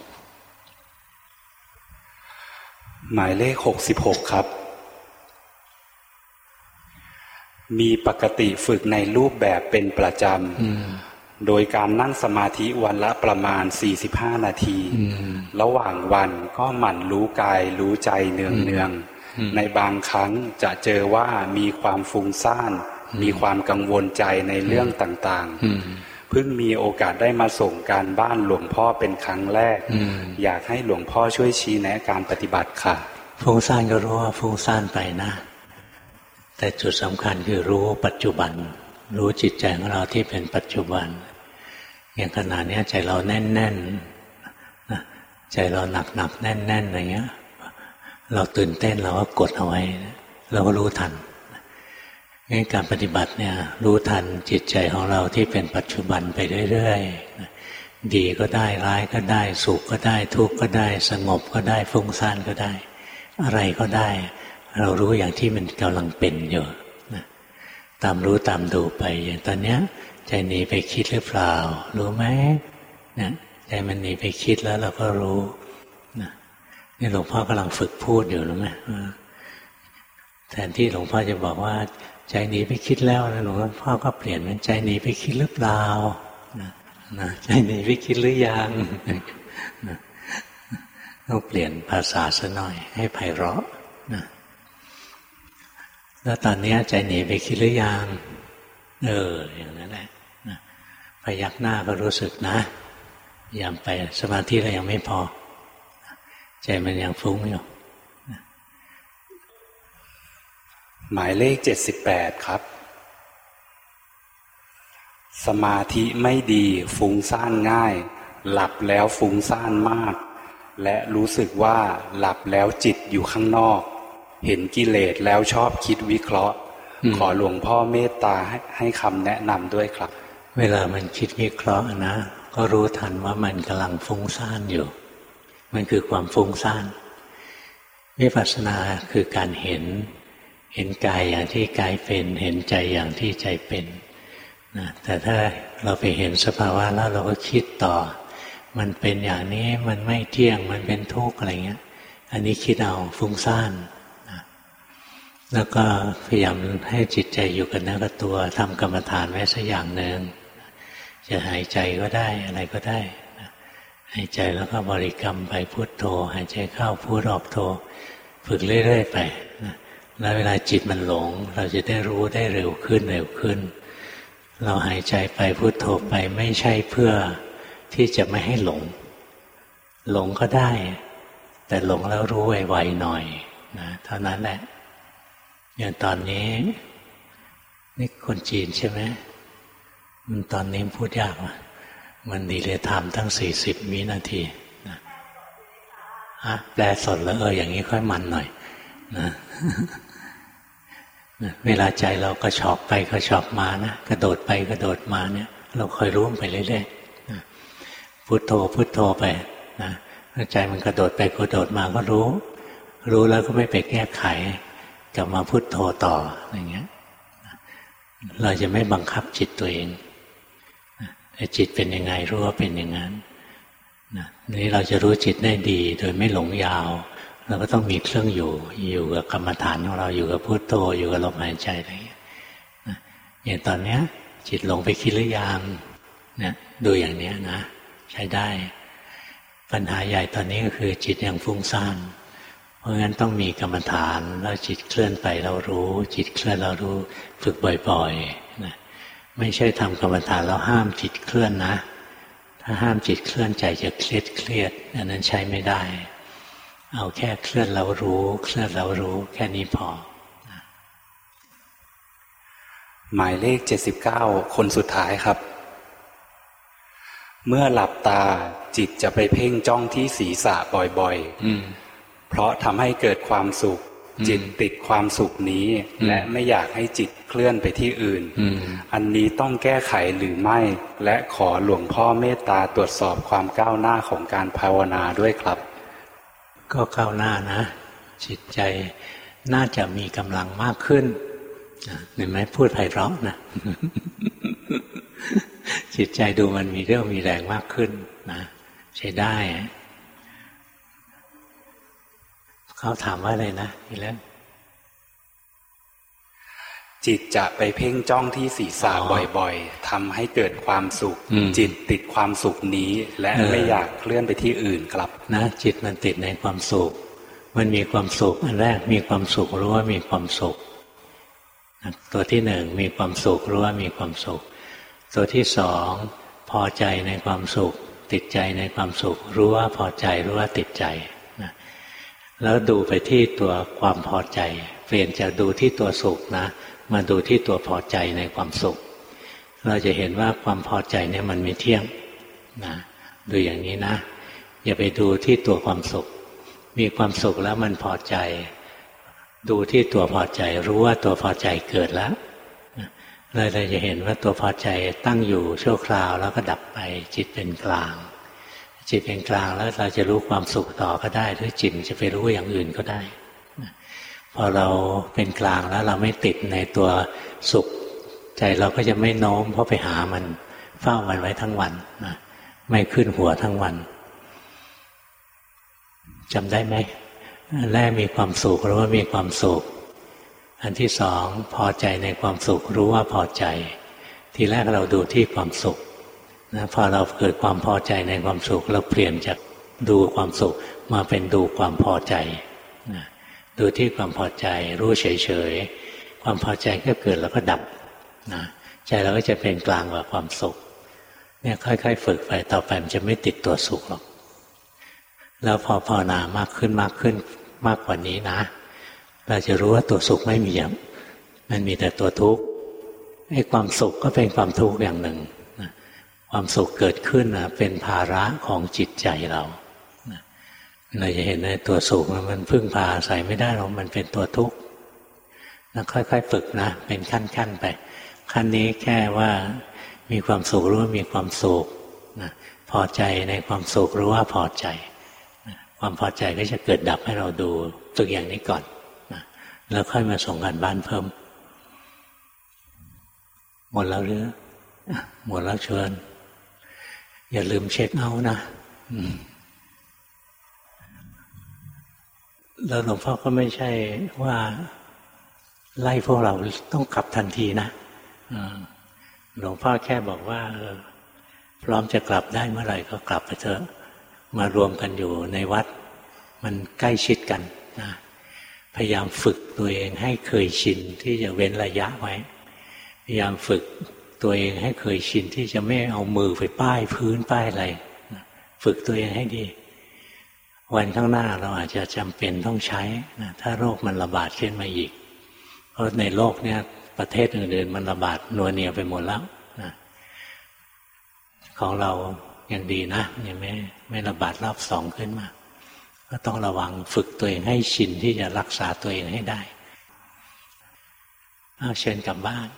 หมายเลขหกสิบหกครับ มีปกติฝึกในรูปแบบเป็นประจำ โดยการนั่งสมาธิวันละประมาณ 45 นาที ระหว่างวันก็หมั่นรู้กายรู้ใจเนืองเนือง ในบางครั้งจะเจอว่ามีความฟุ้งซ่าน มีความกังวลใจในเรื่องต่างๆ เพิ่งมีโอกาสได้มาส่งการบ้านหลวงพ่อเป็นครั้งแรก อยากให้หลวงพ่อช่วยชี้แนะการปฏิบัติค่ะ
ฟุ้งซ่านก็รู้ว่าฟุ้งซ่านไปนะ แต่จุดสำคัญคือรู้ปัจจุบัน รู้จิตใจของเราที่เป็นปัจจุบัน อย่างขนาดนี้ใจเราแน่นๆใจเราหนักๆแน่นๆอะไรเงี้ย เราตื่นเต้นเราก็กดเอาไว้ เราก็รู้ทันงั้นการปฏิบัติเนี่ย รู้ทันจิตใจของเราที่เป็นปัจจุบันไปเรื่อยๆดีก็ได้ร้ายก็ได้ สุขก็ได้ ทุกข์ก็ได้ สงบก็ได้ฟุ้งซ่านก็ได้ อะไรก็ได้ เรารู้อย่างที่มันกำลังเป็นอยู่ตามรู้ตามดูไปอย่างตอนเนี้ย ใจหนีไปคิดหรือเปล่า รู้ไหมนะใจมันหนีไปคิดแล้วเราก็รู้นี่หลวงพ่อกำลังฝึกพูดอยู่รู้ไหมแทนที่หลวงพ่อจะบอกว่า ใจหนีไปคิดแล้วนะหลวงพ่อก็เปลี่ยนเป็นใจหนีไปคิดหรือเปล่านะใจหนีไปคิดหรือยังต้องเปลี่ยนภาษาซะหน่อย ให้ไพเราะนะแล้วตอนนี้ใจหนีไปคิดหรือยัง เออ อย่างนั้นแหละ พยักหน้าก็รู้สึกนะยามไปสมาธิเรายังไม่พอ ใจมันยังฟุ้งอยู่
หมายเลขเจ็ดสิบแปดครับ สมาธิไม่ดีฟุ้งซ่านง่าย หลับแล้วฟุ้งซ่านมาก และรู้สึกว่าหลับแล้วจิตอยู่ข้างนอก เห็นกิเลสแล้วชอบคิดวิเคราะห์ ขอหลวงพ่อเมตตาให้ให้คำแนะนำด้วยครับ
เวลามันคิดวิเคราะห์นะ ก็รู้ทันว่ามันกำลังฟุ้งซ่านอยู่ มันคือความฟุ้งซ่านวิปัสสนาคือการเห็น เห็นกายอย่างที่กายเป็น เห็นใจอย่างที่ใจเป็นนะแต่ถ้าเราไปเห็นสภาวะแล้วเราก็คิดต่อ มันเป็นอย่างนี้มันไม่เที่ยงมันเป็นทุกข์อะไรเงี้ย อันนี้คิดเอาฟุ้งซ่านนะแล้วก็พยายามให้จิตใจอยู่กับเนื้อกับตัวทำกรรมฐานไว้สักอย่างหนึ่ง จะหายใจก็ได้อะไรก็ได้หายใจแล้วก็บริกรรมไปพุโทโธ หายใจเข้าพูดออกโธฝึกเรื่อยๆไปแล้วเวลาจิตมันหลง เราจะได้รู้ได้เร็วขึ้นเร็วขึ้น เราหายใจไปพุโทโธไปไม่ใช่เพื่อที่จะไม่ให้หลง หลงก็ได้ แต่หลงแล้วรู้ไวๆหน่อยนะเท่านั้นแหละอย่างตอนนี้ นี่คนจีนใช่ไหม มันตอนนี้พูดยากว่ะมันดีเลยทำตั้งสี่สิบวินาทีนะฮะแปลสดแล้วเอออย่างนี้ค่อยมันหน่อยนะเวลาใจเราก็ชอบไปก็ชอบมานะกระโดดไปกระโดดมาเนี่ย เราคอยรู้ไปเรื่อยๆพุโทโธพุโทโธไปนะใจมันกระโดดไปกระโดดมาก็รู้ รู้แล้วก็ไม่ไปแก้ไข กลับมาพุโทโธต่ออย่างเงี้ย เราจะไม่บังคับจิตตัวเอง จิตเป็นยังไงรู้ว่าเป็นอย่างนั้นนะนี่เราจะรู้จิตได้ดี โดยไม่หลงยาว เราก็ต้องมีเครื่องอยู่ อยู่กับกรรมฐานของเราอยู่กับพุโทโธอยู่กับลมหายใจอะไรอย่างเงี้ยอย่างตอนเนี้ย จิตลงไปคิดหรือยังเนี่ยดูอย่างเนี้ยนะ ใช้ได้ ปัญหาใหญ่ตอนนี้ก็คือจิตยังฟุ้งซ่านเพราะงั้นต้องมีกรรมฐานแล้วจิตเคลื่อนไปเรารู้ จิตเคลื่อนเรารู้ ฝึกบ่อย ๆ ไม่ใช่ทำกรรมฐานแล้วห้ามจิตเคลื่อนนะ ถ้าห้ามจิตเคลื่อนใจจะเครียดเครียดอันนั้นใช้ไม่ได้ เอาแค่เคลื่อนเรารู้ เคลื่อนเรารู้ แค่นี้พอ
หมายเลขเจ็ดสิบเก้าคนสุดท้ายครับ เมื่อหลับตาจิตจะไปเพ่งจ้องที่ศีรษะบ่อยๆเพราะทำให้เกิดความสุข จิตติดความสุขนี้ และไม่อยากให้จิตเคลื่อนไปที่อื่น อันนี้ต้องแก้ไขหรือไม่ และขอหลวงพ่อเมตตาตรวจสอบความก้าวหน้าของการภาวนาด้วยครับ
ก็ก้าวหน้านะ จิตใจน่าจะมีกำลังมากขึ้นเห็นไหมพูดไพเราะนะ จิตใจดูมันมีเรี่ยวมีแรงมากขึ้นนะ ใช้ได้ เขาถามว่าอะไรนะอีกแล้ว
จิตจะไปเพ่งจ้องที่ศีรษะบ่อยๆทำให้เกิดความสุข จิตติดความสุขนี้ และไม่อยากเคลื่อนไปที่อื่นครับ
นะ จิตมันติดในความสุข มันมีความสุขอันแรกมีความสุขรู้ว่ามีความสุข ตัวที่หนึ่งมีความสุขรู้ว่ามีความสุข ตัวที่สองพอใจในความสุข ติดใจในความสุข รู้ว่าพอใจรู้ว่าติดใจนะ แล้วดูไปที่ตัวความพอใจ เปลี่ยนจากดูที่ตัวสุขนะ มาดูที่ตัวพอใจในความสุข เราจะเห็นว่าความพอใจเนี่ยมันไม่เที่ยงนะดูอย่างนี้นะ อย่าไปดูที่ตัวความสุข มีความสุขแล้วมันพอใจ ดูที่ตัวพอใจ รู้ว่าตัวพอใจเกิดแล้วเลยเราจะเห็นว่าตัวพอใจตั้งอยู่ชั่วคราวแล้วก็ดับไปจิตเป็นกลาง จิตเป็นกลางแล้วเราจะรู้ความสุขต่อก็ได้หรือจิตจะไปรู้อย่างอื่นก็ได้พอเราเป็นกลางแล้วเราไม่ติดในตัวสุข ใจเราก็จะไม่โน้มเพราะไปหามันเฝ้ามันไว้ทั้งวันนะไม่ขึ้นหัวทั้งวันจำได้ไหมอันแรกมีความสุขรู้ว่ามีความสุข อันที่สองพอใจในความสุขรู้ว่าพอใจ ทีแรกเราดูที่ความสุข นะพอเราเกิดความพอใจในความสุขเราเปลี่ยนจากดูความสุขมาเป็นดูความพอใจนะดูที่ความพอใจรู้เฉยๆความพอใจก็เกิดแล้วก็ดับนะใจเราก็จะเป็นกลางกว่าความสุขเนี่ยค่อย ๆ ฝึกไปต่อไปมันจะไม่ติดตัวสุขหรอกแล้วพอภาวนามากขึ้นมากขึ้นมากกว่านี้นะ เราจะรู้ว่าตัวสุขไม่มีอย่างมันมีแต่ตัวทุกข์ไอ้ความสุขก็เป็นความทุกข์อย่างหนึ่ง ความสุขเกิดขึ้นนะเป็นภาระของจิตใจเราเราจะเห็นในตัวสุขมันพึ่งพาใส่ไม่ได้หรอกมันเป็นตัวทุกข์แล้วค่อยๆฝึกนะ เป็นขั้นๆไป ขั้นนี้แค่ว่ามีความสุขรู้ว่ามีความสุขนะพอใจในความสุขรู้ว่าพอใจความพอใจก็จะเกิดดับให้เราดูตัวอย่างนี้ก่อนนะแล้วค่อยมาส่งกันบ้านเพิ่ม หมดแล้วหรือหมดแล้วเชิญ อย่าลืมเช็คเอานะแล้วหลวงพ่อก็ไม่ใช่ว่าไล่พวกเราต้องกลับทันทีนะหลวงพ่อแค่บอกว่าพร้อมจะกลับได้เมื่อไหร่ก็กลับไปเถอะมารวมกันอยู่ในวัด มันใกล้ชิดกันนะพยายามฝึกตัวเองให้เคยชินที่จะเว้นระยะไว้ พยายามฝึก ตัวเองให้เคยชินที่จะไม่เอามือไปป้ายพื้นป้ายอะไรฝึกตัวเองให้ดี วันข้างหน้าเราอาจจะจำเป็นต้องใช้นะถ้าโรคมันระบาดขึ้นมาอีก เพราะในโลกเนี้ยประเทศอื่นๆมันระบาดนัวเนียไปหมดแล้วนะของเรายังดีนะยังไม่ไม่ระบาดรอบสองขึ้นมา ก็ต้องระวังฝึกตัวเองให้ชินที่จะรักษาตัวเองให้ได้เอาเชิญกลับบ้าน